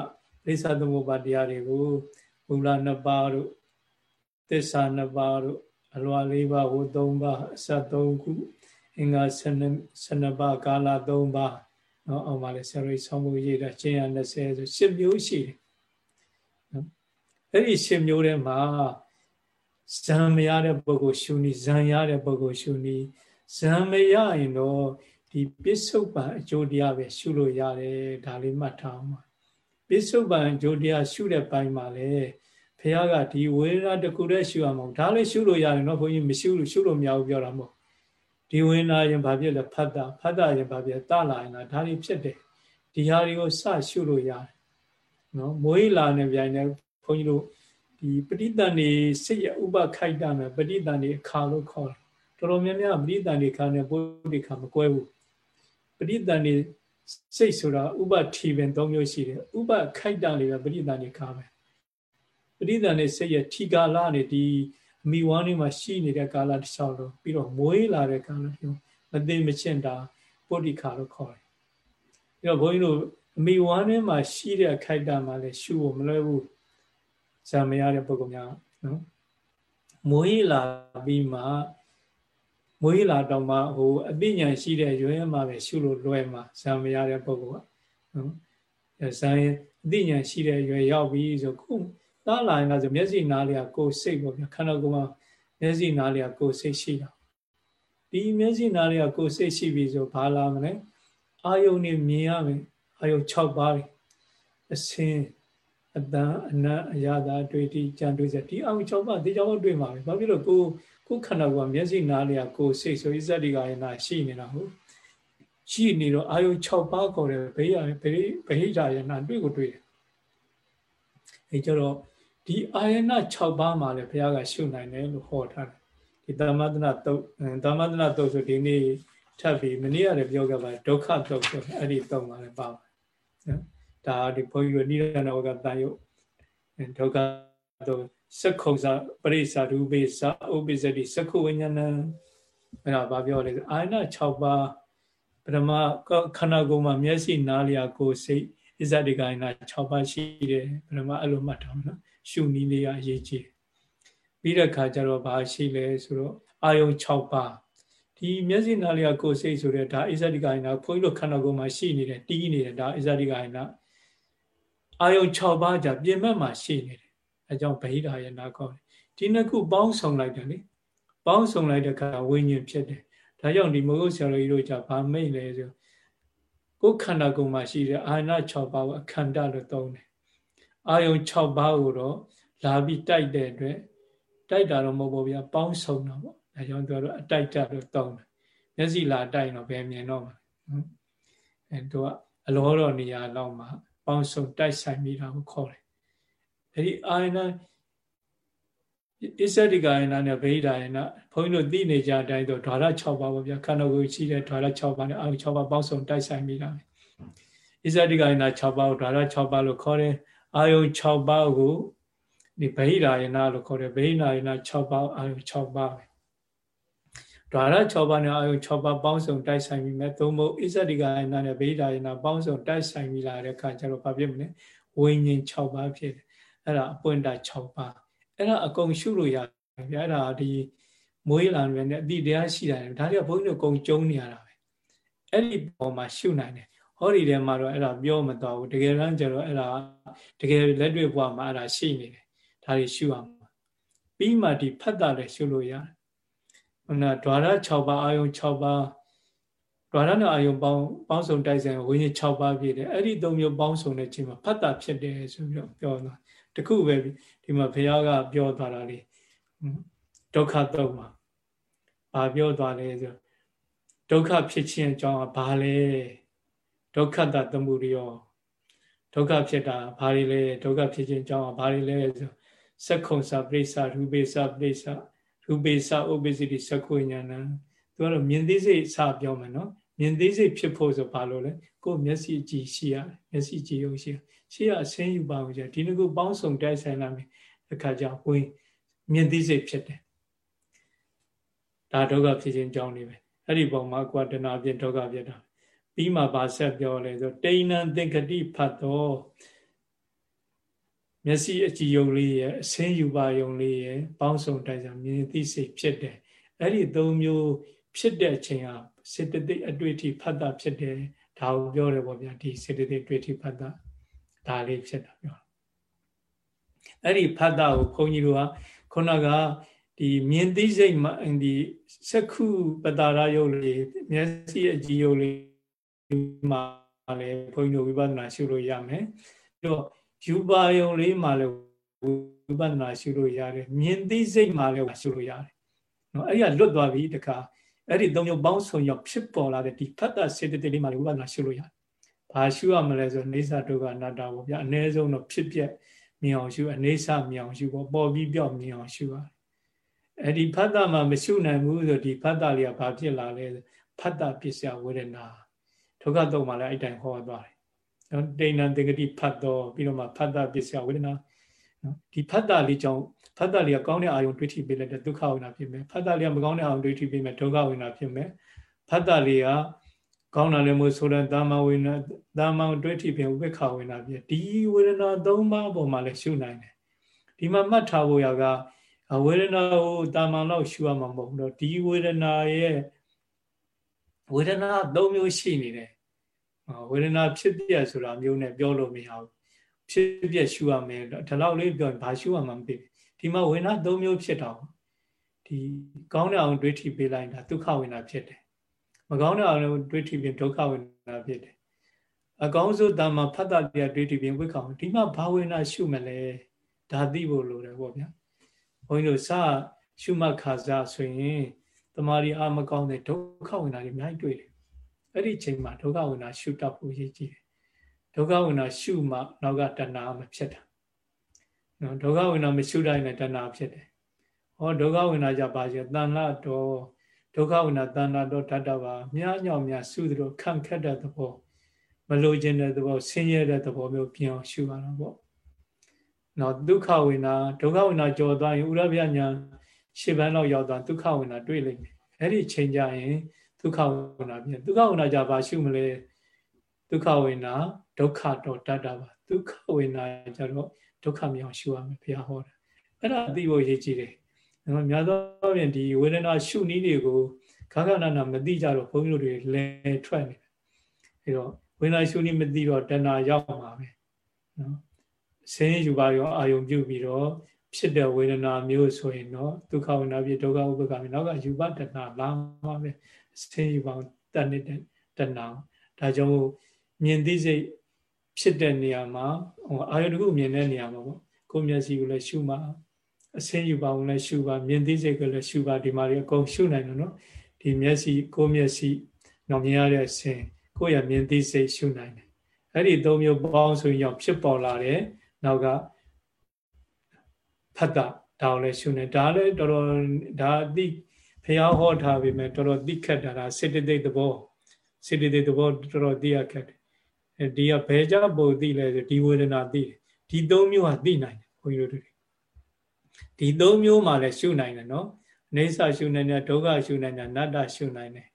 ပိဿသမုပ္ပါတရားတွေကိုမူလ2ပါးတို့သစ္စာ2ပါးတို့အလွာ4ပါးဟို3ပါးအစ3ခုအင်္ဂါ12ပါးကာလ3ပါးနော်အောက်မှာလဲဆရာကြီးဆောင်းဖို့ရေးတာချင်းရာ20ဆို10မျိုးရှိတယ် အဲ့ဒီ10မျိုးထဲမှာဇံမရတဲ့ပုဂ္ဂိုလ်ရှုနီဇံရတဲ့ပုဂ္ဂိုလ်ရှုနီဇံမရရင်တော့ဒီပစ္စုပန်အကျိုးတရားပဲရှုလို့ရတယ်ဒါလေးမှတ်ထားအောင်ပါပစ္စုပန်အကျိုးတရားရှုတဲ့ပိုင်းမှာလေဘုရားကဒီဝေဒနာတခုတည်းရှုရမှာဒါလည်းရှုလို့ရတယ်နော်ဘုန်းကြီးမရှုလို့ရှုလို့မရဘူးပြောတာမဟုတ်ဒီဝိညာရင်ဘာဖြစ်လဲဖတ်တာဖတ်တာရင်ဘာဖြစ်တလာရင်လားဒါတွေဖြစ်တယ်ဒီဟာတွေကိုစရှုလို့ရတယ်နော်မွေးလာနေပြန်နေဘု န်းကြီးတို့ဒီပဋိသန္ဓေစိတ်ရဥပခိုက်တာမယ်ပဋိသန္ဓေအခါလို့ခေါ်တယ်တော်တော်များများပဋိသန္ဓေခါနဲ့ပုဒ်ဒီခါမကွဲဘူးပဋိသန္ဓေစိတ်ဆိုတာဥပထီပင်၃မျိုးရှိတယ်ဥပခိုက်တာလေးပဲပဋိသန္ဓေခါပဲပဋိသန္ဓေစိတ်ရထီကာလနဲ့ဒီအမိဝမ်းလေးမှာရှိနေတဲ့ကာလတစ်လျှောက်လုံးပြီးတော့မွေးလာတဲ့ကာလမျိုးမသိမချင့်တာပုဒ်ဒီခါလို့ခေါ်တယ်ပြီးတော့ဘုန်းကြီးတို့အမိဝမ်းထဲမှာရှိတဲ့ခိုက်တာမှလည်းရှုဖို့မလွယ်ဘူး ဇာမရတဲ့ပုဂ္ဂိုလ်များနော်မွေးလာပြီးမှမွေးလာတော့မှဟိုအသိဉာဏ်ရှိတဲ့ရွယ်မှာပဲရှုလို့လွယ်မှာဇာမရတဲ့ပုဂ္ဂိုလ်ကနော်ဇာရင်အသိဉာဏ်ရှိတဲ့ရွယ်ရောက်ပြီဆိုခုတားလာရင်ကဆိုမျက်စိနားလေးကကိုယ်စိတ်ပေါ့ဗျာခန္ဓာကိုယ်မှာမျက်စိနားလေးကကိုယ်စိတ်ရှိတာဒီမျက်စိနားလေးကကိုယ်စိတ်ရှိပြီဆိုဘာလာမလဲအာယုန်နေမြင်ရမယ်အာယုန်6ပါးအစင်း အတန်အနတ်အရာသာတွေ့တိကြံတွေ့စဒီအာယုန်6ပါးဒီကြောင့်တွေ့မှာပဲဘာဖြစ်လို့ကိုကိုခန္ဓာကိုယ်ကမျက်စိနားလေးကကိုယ်စိတ်ဆိုဣဇတိကယနာရှိနေတာဟုတ်ရှိနေတော့အာယုန်6ပါးခေါ်တယ်ဘေးရဘေးဗဟိတယနာတွေ့ကိုတွေ့တယ်အဲကြတော့ဒီအာယနာ6ပါးမှာလည်းဘုရားကရှုနိုင်တယ်လို့ဟောထားတယ်ဒီသမဒနာတုတ်သမဒနာတုတ်ဆိုဒီနေ့ထပ်ပြီးမနေ့ကလည်းပြောခဲ့ပါဒုက္ခတုတ်ဆိုအဲ့ဒီတုတ်မှာလည်းပါပါနော် ဒါဒီဘုန်းကြီးတို့နိရဏဝကတန်ယုတ်ဒုက္ခတုတ်စက္ခုဇာပရိစ္ဆာရူပိသဥပိစတိစက္ခုဝိညာဏအဲ့ဒါဘာပြောလဲအာယနာ6ပါးပထမခန္ဓာကိုယ်မှာမျက်စိနားလျာကိုယ်စိတ်ဣဇတိကိုင်းနာ6ပါးရှိတယ်ပထမအဲ့လိုမှတ်ထားမယ်နော်ရှုနည်းလေးကအရေးကြီးပြီးတဲ့ခါကျတော့ဘာရှိလဲဆိုတော့အာယုံ6ပါးဒီမျက်စိနာလေးကကိုယ်စိတ်ဆိုတဲ့ဒါဣဇတိကဟိနာဘုန်းကြီးတို့ခန္ဓာကိုယ်မှာရှိနေတယ်တီးနေတယ်ဒါဣဇတိကဟိနာ အာယုံ6ပါးကြာပြင်မဲ့မှာရှိနေတယ်အဲကြောင့်ဗဟိတာယနာခေါ်တယ်ဒီနှစ်ခုပေါင်းစုံလိုက်တယ်လေပေါင်းစုံလိုက်တဲ့အခါဝိညာဉ်ဖြစ်တယ်ဒါကြောင့်ဒီမဟုတ်ဆရာတော်ကြီးတို့ကြာဗာမိတ်လဲဆိုကိုယ်ခန္ဓာကိုယ်မှာရှိတဲ့အာနာ6ပါးကိုအခန္ဓာလို့သုံးတယ်အာယုံ6ပါးကိုတော့လာပြီးတိုက်တဲ့အတွက်တိုက်တာတော့မဟုတ်ပါဗျာပေါင်းစုံတာပေါ့ဒါကြောင့်သူကတော့အတိုက်တလို့တောင်းတယ်မျက်စိလာတိုက်တော့ဘယ်မြင်တော့မှာနော်အဲသူကအလောတော်နေရာလောက်မှာ ပေါင်းစုံတိုက်ဆိုင်မိတာကိုခေါ်တယ်အဲဒီအာယနာအစ္ဆတိကာယနာနဲ့ဗေဒာယနာဘုန်းကြီးတို့သိနေကြအတိုင်းတော့ဓာရ6ပါးပေါ့ဗျာခန္ဓာကိုယ်ရှိတဲ့ဓာရ6ပါးနဲ့အာယု6ပါးပေါင်းစုံတိုက်ဆိုင်မိတာပဲအစ္ဆတိကာယနာ6ပါးကိုဓာရ6ပါးလို့ခေါ်တယ်အာယု6ပါးကိုဒီဗေဒာယနာလို့ခေါ်တယ်ဗေဒာယနာ6ပါးအာယု6ပါးပဲ ဓာရ6ပါးနဲ့အာယု6ပါးပေါင်းစုံတိုက်ဆိုင်မိမယ်သို့မဟုတ်အစ္ဆတိကာယနာနဲ့ဗေဒာယနာပေါင်းစုံတိုက်ဆိုင်မိလာတဲ့အခါကျတော့ဘာဖြစ်မလဲဝိညာဉ်6ပါးဖြစ်တယ်အဲ့ဒါအပွင့်တာ6ပါးအဲ့ဒါအကုန်ရှုလို့ရတယ်ဗျာအဲ့ဒါဒီမွေးလာတယ်နဲ့အတိတရားရှိတာဒါတွေကဘုန်းကြီးတို့အကုန်ကျုံနေရတာပဲအဲ့ဒီပုံမှာရှုနိုင်တယ်ဟောဒီထဲမှာတော့အဲ့ဒါပြောမသွားဘူးတကယ်တမ်းကျတော့အဲ့ဒါတကယ်လက်တွေ့ဘဝမှာအဲ့ဒါရှိနေတယ်ဒါတွေရှုအောင်ပြီးမှဒီဖတ်တာလည်းရှုလို့ရတယ် ခုနဒွါရ6ပါးအာယုံ6ပါးဒွါရနဲ့အာယုံပေါင်းပေါင်းစုံတိုက်ဆိုင်ဝိညာဉ်6ပါးပြည့်တယ်အဲ့ဒီ၃မျိုးပေါင်းစုံတဲ့အချိန်မှာဖတ်တာဖြစ်တယ်ဆိုပြီးတော့ပြောတာတခုပဲဒီမှာဘုရားကပြောသွားတာလေဒုက္ခတုံးမှာဘာပြောသွားလဲဆိုဒုက္ခဖြစ်ခြင်းအကြောင်းကဘာလဲဒုက္ခတသမှုရောဒုက္ခဖြစ်တာဘာတွေလဲဒုက္ခဖြစ်ခြင်းအကြောင်းကဘာတွေလဲဆိုစက္ခုံစာပြိစ္ဆာရူပိစ္ဆာပြိစ္ဆာ ရူပေစာဥပ္ပစိတိစက္ခုဉာဏသူကတော့မြင်သိစိတ်စပြောမယ်နော်မြင်သိစိတ်ဖြစ်ဖို့ဆိုဘာလို့လဲကိုယ်မျက်စိကြည့်ရှိရတယ်မျက်စိကြည့်ရုံရှိရရှိရအဆင်းယူပါဦးကြဒီနှစ်ခုပေါင်းစုံတိုက်ဆိုင်လာပြီအခါကျဝင်မြင်သိစိတ်ဖြစ်တယ်ဒါဒုက္ခဖြစ်ခြင်းကြောင်းနေပဲအဲ့ဒီပုံမှာကိုယ်တဏှာပြင်ဒုက္ခဖြစ်တာပြီးမှပါဆက်ပြောလဲဆိုတိဏံသင်္ကတိဖတ်တော့ မျက်စိအကြည်ယုံလေးရဲ့အဆင်းယူပါယုံလေးရဲ့ပေါင်းစုံတိုက်ဆိုင်မြင်သိစိတ်ဖြစ်တယ်အဲ့ဒီသုံးမျိုးဖြစ်တဲ့အချိန်ဟာစေတသိက်အတွေ့အထိဖတ်တာဖြစ်တယ်ဒါကိုပြောတယ်ပေါ့ဗျာဒီစေတသိက်တွေ့အထိဖတ်တာဒါလေးဖြစ်တာပြောအဲ့ဒီဖတ်တာကိုခွန်ကြီးတို့ကခုနကဒီမြင်သိစိတ်မှာဒီစက္ခုပတာရယုတ်လေးမျက်စိအကြည့်ယုတ်လေးမှာလည်းဘုန်းကြီးတို့ဝိပဿနာရှုလို့ရမယ်ပြီးတော့ ယူပါယုံလေးမှာလည်းဝိပဿနာရှုလို့ရတယ်မြင်သိစိတ်မှာလည်းရှုလို့ရတယ်နော်အဲ့ဒီကလွတ်သွားပြီတခါအဲ့ဒီသုံးမျိုးပေါင်းစုံရောက်ဖြစ်ပေါ်လာတဲ့ဒီဖတ်တာစေတသိက်လေးမှာလည်းဝိပဿနာရှုလို့ရတယ်ဘာရှုရမလဲဆိုနေသဒုက္ခအနတ္တပေါ့ဗျာအ ਨੇ ဆုံးတော့ဖြစ်ပြက်မြင်အောင်ရှုအနေဆမြင်အောင်ရှုပေါ့ပေါ်ပြီးပြောက်မြင်အောင်ရှုရတယ်အဲ့ဒီဖတ်တာမှာမရှုနိုင်ဘူးဆိုဒီဖတ်တာလေးကဘာဖြစ်လာလဲဖတ်တာပစ္စယဝေဒနာဒုက္ခတော့မှလည်းအဲ့တိုင်ဟောသွားတယ် နော်တိဏ္ဍတေဂတိဖတ်တော့ပြီးတော့မှဖတ်တာပစ္စယဝေဒနာနော်ဒီဖတ်တာလေးကြောင့်ဖတ်တာလေးကကောင်းတဲ့အာယုံတွေးထိပေးလိုက်တဲ့ဒုက္ခဝေဒနာဖြစ်မယ်ဖတ်တာလေးကမကောင်းတဲ့အာယုံတွေးထိပေးမယ်ဒုက္ခဝေဒနာဖြစ်မယ်ဖတ်တာလေးကကောင်းတာလည်းမဟုတ်ဆိုတဲ့တာမဝေဒနာတာမတွေးထိပေးဥပ္ပခဝေဒနာဖြစ်ဒီဝေဒနာ၃ပါးပေါ်မှာလည်းရှုနိုင်တယ်ဒီမှာမှတ်ထားဖို့ရကဝေဒနာကိုတာမန်တော့ရှုရမှာမဟုတ်တော့ဒီဝေဒနာရဲ့ဝေဒနာ၃မျိုးရှိနေတယ် ဝေဒနာဖြစ်ပြဆိုတာမျိုးနဲ့ပြောလို့မရဘူးဖြစ်ပြရှုရမယ်ဒီလောက်လေးပြောရင်ဘာရှုရမှာမသိဘူးဒီမှာဝေဒနာ၃မျိုးဖြစ်တော့ဒီကောင်းတဲ့အောင်တွေးထိပေးလိုက်တာဒုက္ခဝေဒနာဖြစ်တယ်မကောင်းတဲ့အောင်တွေးထိပြီးဒုက္ခဝေဒနာဖြစ်တယ်အကောင်းဆုံးတမ္မာဖတ်တာတရားတွေးထိပြီးဝိက္ခာဒီမှာဘာဝေဒနာရှုမလဲဒါသိဖို့လိုတယ်ပေါ့ဗျာဘုန်းကြီးတို့စရှုမှတ်ခါစားဆိုရင်တမာရီအာမကောင်းတဲ့ဒုက္ခဝေဒနာတွေအများကြီးတွေ့တယ် အဲ့ဒီချိန်မှာဒုက္ခဝေဒနာရှုတတ်ဖို့ရည်ကြည်တယ်ဒုက္ခဝေဒနာရှုမှနောက်ကတဏှာမဖြစ်တာနော်ဒုက္ခဝေဒနာမရှုတိုင်းနဲ့တဏှာဖြစ်တယ်ဟောဒုက္ခဝေဒနာကြပါစေတဏှာတော်ဒုက္ခဝေဒနာတဏှာတော်ဓာတ်တပါမြားညောင်မြားစုသလိုခန့်ခက်တဲ့သဘောမလိုချင်တဲ့သဘောဆင်းရဲတဲ့သဘောမျိုးပြင်အောင်ရှုရတာပေါ့နော်ဒုက္ခဝေဒနာဒုက္ခဝေဒနာကြော်သွားရင်ဥရဗျညာရှေ့ဘန်းလောက်ရောက်သွားဒုက္ခဝေဒနာတွေ့လိမ့်မယ်အဲ့ဒီချိန်ကြရင် ဒုက္ခဝေဒနာပြင်ဒုက္ခဝေဒနာကြပါရှုမလဲဒုက္ခဝေဒနာဒုက္ခတော့တတ်တာပါဒုက္ခဝေဒနာကြတော့ဒုက္ခမြောင်ရှုရမယ်ဘုရားဟောတာအဲ့ဒါအသိဖို့ရေးကြည့်တယ်နော်များသောဖြင့်ဒီဝေဒနာရှုနည်းတွေကိုခါခဏနာမသိကြတော့ဘုန်းကြီးတို့တွေလဲထွက်နေတယ်အဲ့တော့ဝေဒနာရှုနည်းမသိတော့တဏှာရောက်မှာပဲနော်ဆင်းရဲယူပါရောအာယုံပြုပြီးတော့ဖြစ်တဲ့ဝေဒနာမျိုးဆိုရင်တော့ဒုက္ခဝေဒနာဖြစ်ဒုက္ခဥပ္ပကမြေနောက်ကယူပတဏလာမှာပဲ ဆင်းရဲပါတတ်နေတဲ့တဏဒါကြောင့်မြင်သိစိတ်ဖြစ်တဲ့နေရာမှာဟိုအာယုတခုမြင်တဲ့နေရာမှာပေါ့ကိုမျက်စိကိုလည်းရှုမှာအဆင်းယူပါအောင်လည်းရှုပါမြင်သိစိတ်ကိုလည်းရှုပါဒီမှာလည်းအကုန်ရှုနိုင်တယ်နော်ဒီမျက်စိကိုမျက်စိတော့မြင်ရတဲ့အဆင်းကိုရမြင်သိစိတ်ရှုနိုင်တယ်အဲ့ဒီသုံးမျိုးပေါင်းဆိုရင်ဖြစ်ပေါ်လာတဲ့နောက်ကဖတ်တာဒါကိုလည်းရှုနေဒါလည်းတော်တော်ဒါအသိ ဖះဟောထားပြီမဲ့တော်တော်သိခက်တာဒါစေတသိက်သဘောစေတသိက်သဘောတော်တော်သိရခက်တယ်အဲဒီကဘယ်ကြပုံသိလဲဆိုဒီဝေဒနာသိတယ်ဒီသုံးမျိုးဟာသိနိုင်တယ်ဘုန်းကြီးတို့ဒီသုံးမျိုးမှလည်းရှုနိုင်တယ်နော်နေဆရှုနိုင်တယ်ဒုက္ခရှုနိုင်တယ်နတ္တရှုနိုင်တယ်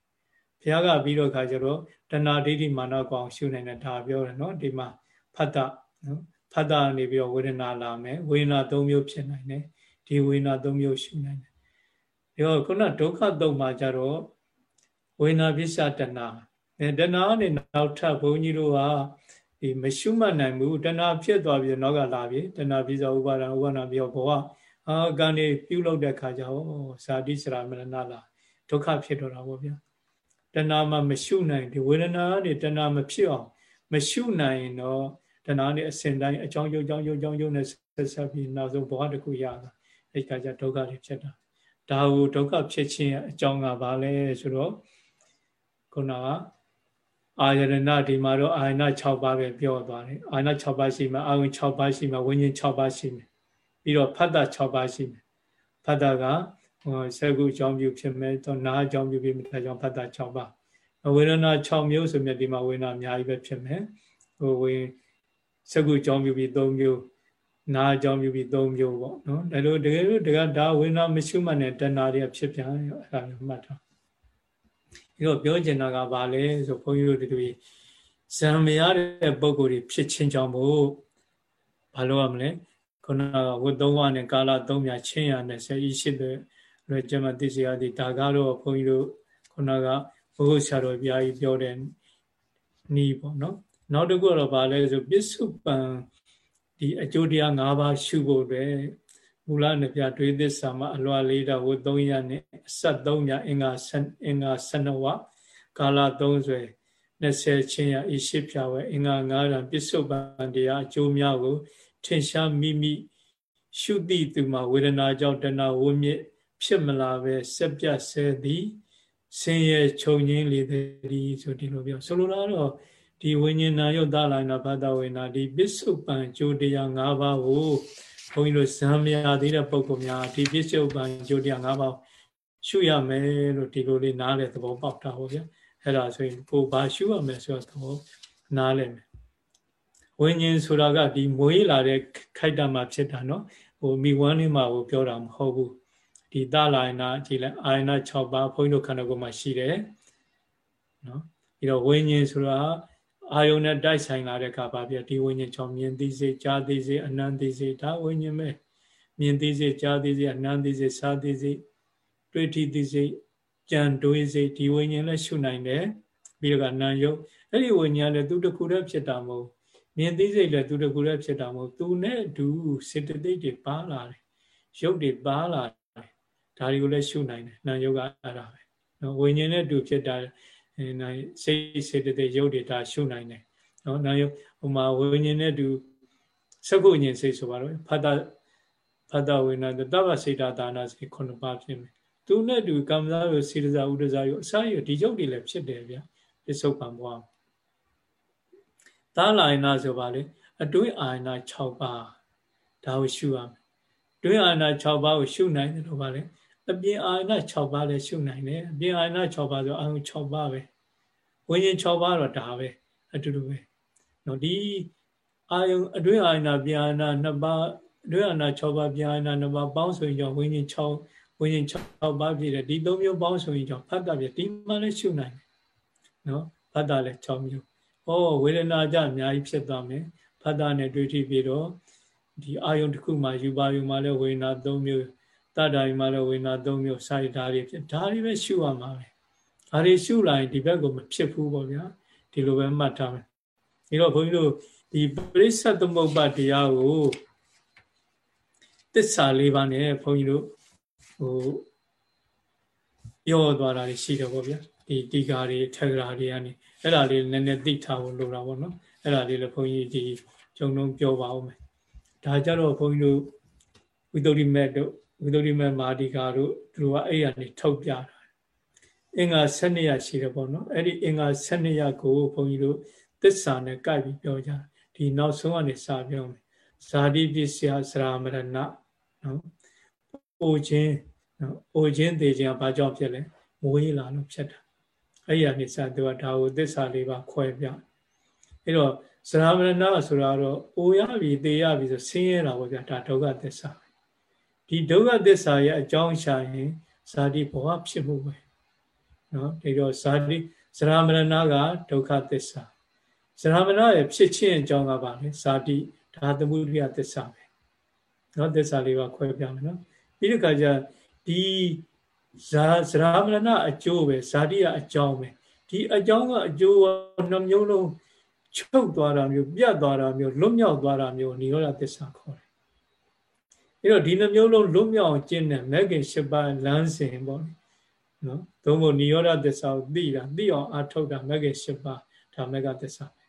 ဘုရားကပြီးတော့ခါကျတော့တဏှာဒိဋ္ဌိမာနကောင်ရှုနိုင်တယ်ဒါပြောတယ်နော်ဒီမှာဖတ်တာနော်ဖတ်တာနေပြီးတော့ဝေဒနာလာမယ်ဝေဒနာ၃မျိုးဖြစ်နိုင်တယ်ဒီဝေဒနာ၃မျိုးရှုနိုင်တယ် ဒီတော့ခုနဒုက္ခသုံးပါကြတော့ဝေဒနာပစ္စတဏှာအဲတဏှာနဲ့နောက်ထပ်ဘုန်းကြီးတို့ကဒီမရှုမှတ်နိုင်ဘူးတဏှာဖြစ်သွားပြီးနောက်ကလာပြီတဏှာပြီးဆိုဥပါဒံဥပါဒံပြီးတော့ဘောကအာကံနေပြုလုပ်တဲ့ခါကျတော့ဇာတိစရာမရဏလာဒုက္ခဖြစ်တော့တာပေါ့ဗျာတဏှာမှမရှုနိုင်ဒီဝေဒနာကနေတဏှာမဖြစ်အောင်မရှုနိုင်ရင်တော့တဏှာနဲ့အစဉ်တိုင်းအကြောင်းရုပ်ကြောင်းရုပ်ကြောင်းရုပ်နဲ့ဆက်ဆက်ပြီးနောက်ဆုံးဘဝတစ်ခုရတာအဲ့ခါကျဒုက္ခတွေဖြစ်တာ ဒါကိုဒုက္ခဖြစ်ခြင်းအကြောင်းကဘာလဲဆိုတော့ခုနကအာယရဏဒီမှာတော့အာယနာ6ပါးပဲပြောသွားတယ်အာယနာ6ပါးရှိမှအာယုံ6ပါးရှိမှဝိညာဉ်6ပါးရှိမယ်ပြီးတော့ဖတ်တာ6ပါးရှိမယ်ဖတ်တာကဟိုစကုအကြောင်းပြုဖြစ်မယ်တော့နာအကြောင်းပြုဖြစ်မယ်ဒါကြောင့်ဖတ်တာ6ပါးဝေဒနာ6မျိုးဆိုမြတ်ဒီမှာဝေဒနာအများကြီးပဲဖြစ်မယ်ဟိုဝေစကုအကြောင်းပြုပြီး3မျိုး နာအကြောင်းပြုပြီး3မျိုးပေါ့နော်ဒါလိုတကယ်လို့တကယ်ဒါဝေဒနာမရှိမှနဲ့တဏှာတွေဖြစ်ပြန်အဲ့ဒါမျိုးမှတ်ထားဒီတော့ပြောချင်တာကဘာလဲဆိုဘုန်းကြီးတို့တွေဇံမရတဲ့ပုံကိုယ်တွေဖြစ်ချင်းကြောင့်မို့ဘာလို့ရမလဲခုနကဝတ်သုံးဝနဲ့ကာလသုံးမြချင်းရနဲ့ဆယ်ဤရှိတဲ့လွယ်ကျမသိစရာဒီဒါကတော့ဘုန်းကြီးတို့ခုနကဘုဟုဆရာတော်ဘုရားကြီးပြောတဲ့နီးပေါ့နော်နောက်တစ်ခုတော့ဗာလဲဆိုပစ္စုပန် ဒီအကျိုးတရား၅ပါးရှုဖို့ပဲမူလနှစ်ပြတွေးသစ္စာမှာအလွာလေးတာဝတ်300နဲ့အဆက်3မြအင်္ဂါအင်္ဂါ12ဝကာလ30 20ချင်းရဤရှိဖြာဝဲအင်္ဂါ9ရာပစ္စုပန်တရားအကျိုးများကို ထင်ရှားမိမိရှုတိသူမှာဝေဒနာကြောင့်တဏဝုမြစ်ဖြစ်မလာပဲစက်ပြဆဲသည်ဆင်းရဲခြုံငင်းလေသည်ဆိုဒီလိုပြောဆိုလိုတာတော့ ဒီဝိညာဉ်နာယုတ်သလိုင်းနာဘာတဝေနာဒီပစ္စုပန်ကြိုတရား၅ပါးကိုဘုန်းကြီးတို့ဇံမြာသေးတဲ့ပုံကောင်များဒီပစ္စုပန်ကြိုတရား၅ပါးရှုရမယ်လို့ဒီလိုလေးနားလေသဘောပေါက်တာပေါ့ဗျာအဲ့ဒါဆိုရင်ကိုဘာရှုရမယ်ဆိုတော့သဘောနားလည်မယ်ဝိညာဉ်ဆိုတာကဒီမွေးလာတဲ့ခိုက်တမှာဖြစ်တာနော်ဟိုမိဝမ်းလေးမှာကိုပြောတာမဟုတ်ဘူးဒီသလာယနာကြည်လဲအာယနာ6ပါးဘုန်းကြီးတို့ခန္ဓာကိုယ်မှာရှိတယ်နော်ပြီးတော့ဝိညာဉ်ဆိုတာ အာယုန်နဲ့တိုက်ဆိုင်လာတဲ့အခါပါပြဒီဝိညာဉ်ကြောင့်မြင်သိစေကြားသိစေအနံသိစေဒါဝိညာဉ်ပဲမြင်သိစေကြားသိစေအနံသိစေစားသိစေတွေ့ထိသိစေကြံတွေးစေဒီဝိညာဉ်လည်းရှုနိုင်တယ်ပြီးတော့ကနာယုတ်အဲ့ဒီဝိညာဉ်လည်းသူတခုတည်းဖြစ်တာမဟုတ်မြင်သိစိတ်လည်းသူတကူလည်းဖြစ်တာမဟုတ်သူနဲ့အတူစေတသိက်တွေပါလာတယ်ရုပ်တွေပါလာတယ်ဒါတွေကိုလည်းရှုနိုင်တယ်နာယုတ်ကအဲ့ဒါပဲနော်ဝိညာဉ်နဲ့အတူဖြစ်တာ နိုင်စိတ်စေတသိက်ရုပ်တွေဒါရှုနိုင်တယ်နော်နာယုတ်ဟိုမှာဝိညာဉ်နဲ့အတူသက္ကုဉ္ဉ္စိတ်ဆိုပါတော့ဖတ်တာဖတ်တာဝိညာဉ်တတ္တဗစေတဒါနာစိတ်ခုနှစ်ပါးဖြစ်မယ်သူနဲ့အတူကမ္မဇာရောစေတဇာဥဒဇာရောအစာရဒီရုပ်တွေလည်းဖြစ်တယ်ဗျပစ္စုပန်ဘဝမှာသာလာယနာဆိုပါလေအတွင်းအာယနာ6ပါးဒါကိုရှုရမယ်အတွင်းအာယနာ6ပါးကိုရှုနိုင်တယ်လို့ပါလေ အပြင်အာယနာ6ပါးလည်းရှုနိုင်တယ်အပြင်အာယနာ6ပါးဆိုအာယု6ပါးပဲဝိညာဉ်6ပါးတော့ဒါပဲအတူတူပဲနော်ဒီအာယုအတွင်းအာယနာပြင်အာယနာ2ပါးအတွင်းအာယနာ6ပါးပြင်အာယနာ2ပါးပေါင်းဆိုရင်ကြောင့်ဝိညာဉ်6ဝိညာဉ်6ပါးပြည့်တယ်ဒီ3မျိုးပေါင်းဆိုရင်ကြောင့်ဖတ်တာပြဒီမှလည်းရှုနိုင်တယ်နော်ဖတ်တာလည်း6မျိုးဩဝေဒနာကြအများကြီးဖြစ်သွားမယ်ဖတ်တာနဲ့တွေ့ထိပြီးတော့ဒီအာယုံတစ်ခုမှယူပါယူမှလည်းဝေဒနာ၃မျိုး တတ္တာယူမှလည်းဝေဒနာ၃မျိုးစာရဓာတ်တွေဖြစ်ဒါတွေပဲရှုရမှာပဲဒါတွေရှုလိုက်ဒီဘက်ကိုမဖြစ်ဘူးပေါ့ဗျာဒီလိုပဲမှတ်ထားမယ်ဒီတော့ဘုန်းကြီးတို့ဒီပရိစ္ဆသမုပ္ပါတရားကိုတစ္ဆာလေးပါးနဲ့ဘုန်းကြီးတို့ဟိုပြောသွားတာရှိတယ်ပေါ့ဗျာဒီတီကာတွေထက်ရာတွေကနေအဲ့ဒါလေးနည်းနည်းသိထားဖို့လိုတာပေါ့နော်အဲ့ဒါလေးလည်းဘုန်းကြီးဒီဂျုံလုံးပြောပါဦးမယ်ဒါကြတော့ဘုန်းကြီးတို့ဝိသုဒ္ဓိမက်တို့ ဝိသုဒ္ဓိမက်မာဒီကာတို့သူတို့ကအဲ့ရနေထုတ်ပြတာအင်္ဂါ12ရရှိတယ်ပေါ့နော်အဲ့ဒီအင်္ဂါ12ရကိုဘုန်းကြီးတို့သစ္စာနဲ့ကြိုက်ပြီးပြောကြဒီနောက်ဆုံးကနေစပြောမယ်ဇာတိပစ္စယစရာမရဏနော်အိုခြင်းနော်အိုခြင်းသေးခြင်းကဘာကြောင့်ဖြစ်လဲမွေးလာလို့ဖြစ်တာအဲ့ဒီအနေစသူကဒါကိုသစ္စာလေးပါခွဲပြအဲ့တော့ဇရာမရဏဆိုတာတော့အိုရပြီသေရပြီဆိုဆင်းရဲတာပေါ့ဗျာဒါဒုက္ခသစ္စာ ဒီဒုက္ခသစ္စာရဲ့အကြောင်းရှာရင်ဇာတိဘဝဖြစ်မှုပဲနော်ဒီတော့ဇာတိဇရာမရဏကဒုက္ခသစ္စာဇရာမရဏရဲ့ဖြစ်ခြင်းအကြောင်းကပါလေဇာတိဒါသမုဒိယသစ္စာပဲနော်သစ္စာလေးပါခွဲပြမယ်နော်ပြီးဒီကကြဒီဇာဇရာမရဏအကျိုးပဲဇာတိကအကြောင်းပဲဒီအကြောင်းကအကျိုးနှမျိုးလုံးချုပ်သွားတာမျိုးပြတ်သွားတာမျိုးလွတ်မြောက်သွားတာမျိုးនិရောဓသစ္စာခေါ်တယ် အဲ့တော့ဒီနှမျိုးလုံးလွတ်မြောက်အောင်ကျင့်တဲ့မဂ္ဂင်၈ပါးလမ်းစဉ်ပေါ့နော်သို့မဟုတ်និရောဓသစ္စာကိုသိတာသိအောင်အထုတ်တာမဂ္ဂင်၈ပါးဒါမဂ္ဂသစ္စာပဲ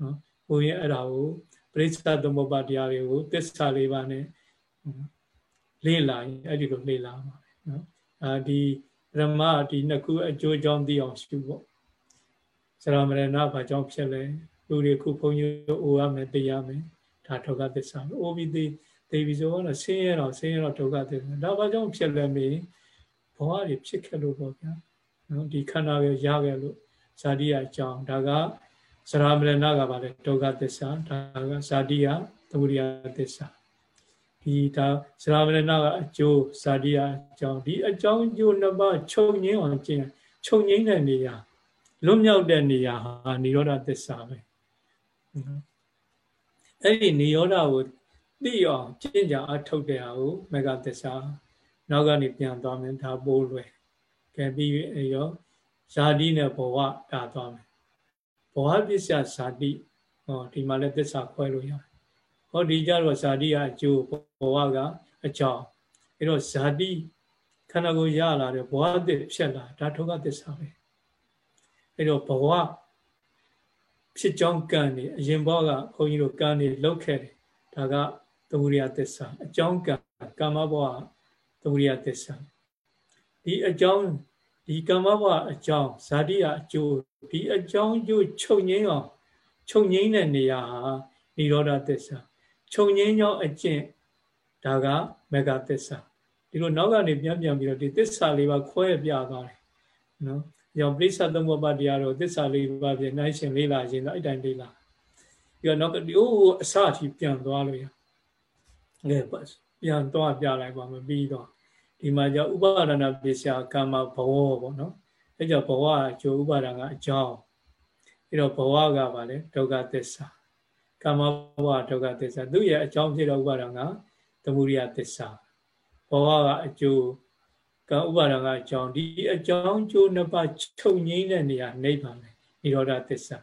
နော်ဘုရင်အဲ့ဒါကိုပရိစ္ဆသမုပ္ပါတရားတွေကိုသစ္စာလေးပါးနဲ့လေ့လာရင်အဲ့ဒီလိုလေ့လာပါမယ်နော်အာဒီဓမ္မဒီနှစ်ခုအကျိုးကြောင့်သိအောင်ရှုဖို့စရမရဏဘာကြောင့်ဖြစ်လဲလူတွေခုဘုန်းကြီးအိုရမယ်သိရမယ်ဒါဒုက္ခသစ္စာအိုပြီးသိ သိပြီးဆိုတော့ဆင်းရဲတော့ဆင်းရဲတော့ဒုက္ခသစ္စာဒါဘာကြောင့်ဖြစ်လဲမေးဘဝတွေဖြစ်ခဲ့လို့ပေါ့ဗျာနော်ဒီခန္ဓာကိုရခဲ့လို့ဇာတိယအကြောင်းဒါကစရမရဏကပါလေဒုက္ခသစ္စာဒါကဇာတိယသမုဒိယသစ္စာဒီဒါစရမရဏကအကျိုးဇာတိယအကြောင်းဒီအကြောင်းအကျိုးနှစ်ပါးချုပ်ငင်းအောင်ကျင့်ချုပ်ငင်းတဲ့နေရာလွတ်မြောက်တဲ့နေရာဟာនិရောဓသစ္စာပဲအဲ့ဒီនិရောဓကို သိအောင်ကျင့်ကြအထုတ်တဲ့ဟာကိုမေဃသစ္စာနောက်ကနေပြန်သွားမယ်ဒါပိုးလွယ်ကဲပြီးရောဇာတိနဲ့ဘဝဒါသွားမယ်ဘဝပစ္စယဇာတိဟောဒီမှာလည်းသစ္စာခွဲလို့ရတယ်ဟောဒီကြတော့ဇာတိကအကျိုးဘဝကအကြောင်းအဲ့တော့ဇာတိခန္ဓာကိုယ်ရလာတဲ့ဘဝအသစ်ဖြစ်လာဒါထုကသစ္စာပဲအဲ့တော့ဘဝဖြစ်ကြောင်းကံနေအရင်ဘောကဘုန်းကြီးတို့ကံနေလောက်ခဲ့တယ်ဒါက သမုဒိယသစ္စာအကြောင်းကံကာမဘဝသမုဒိယသစ္စာဒီအကြောင်းဒီကာမဘဝအကြောင်းဇာတိယအကျိုးဒီအကြောင်းကျိုးချုပ်ငိမ့်အောင်ချုပ်ငိမ့်တဲ့နေရာဟာនិရောဓသစ္စာချုပ်ငိမ့်ကြောင်းအကျင့်ဒါကမေဃသစ္စာဒီလိုနောက်ကနေပြန်ပြန်ပြီးတော့ဒီသစ္စာလေးပါခွဲပြသွားတယ်နော်ကြောင့်ပြိဿသမုပ္ပါတရားတော့သစ္စာလေးပါးပြနိုင်ရှင်လေးလာရင်တော့အဲ့တိုင်းလေးလာပြီးတော့နောက်ဒီအိုးအစအထိပြန်သွားလို့ရ ငယ်ပါပြန်သွားပြလိုက်ပါမယ်ပြီးတော့ဒီမှာကြောင့်ဥပါဒနာပစ္စယကာမဘဝပေါ့နော်အဲကြောင့်ဘဝအကျိုးဥပါဒနာအကြောင်းအဲတော့ဘဝကပါလေဒုက္ခသစ္စာကာမဘဝဒုက္ခသစ္စာသူ့ရဲ့အကြောင်းဖြစ်တဲ့ဥပါဒနာသမုဒိယသစ္စာဘဝကအကျိုးကဥပါဒနာအကြောင်းဒီအကြောင်းကျိုးနှစ်ပါးချုပ်ငိမ့်တဲ့နေရာနိဗ္ဗာန်ပဲនិရောဓသစ္စာ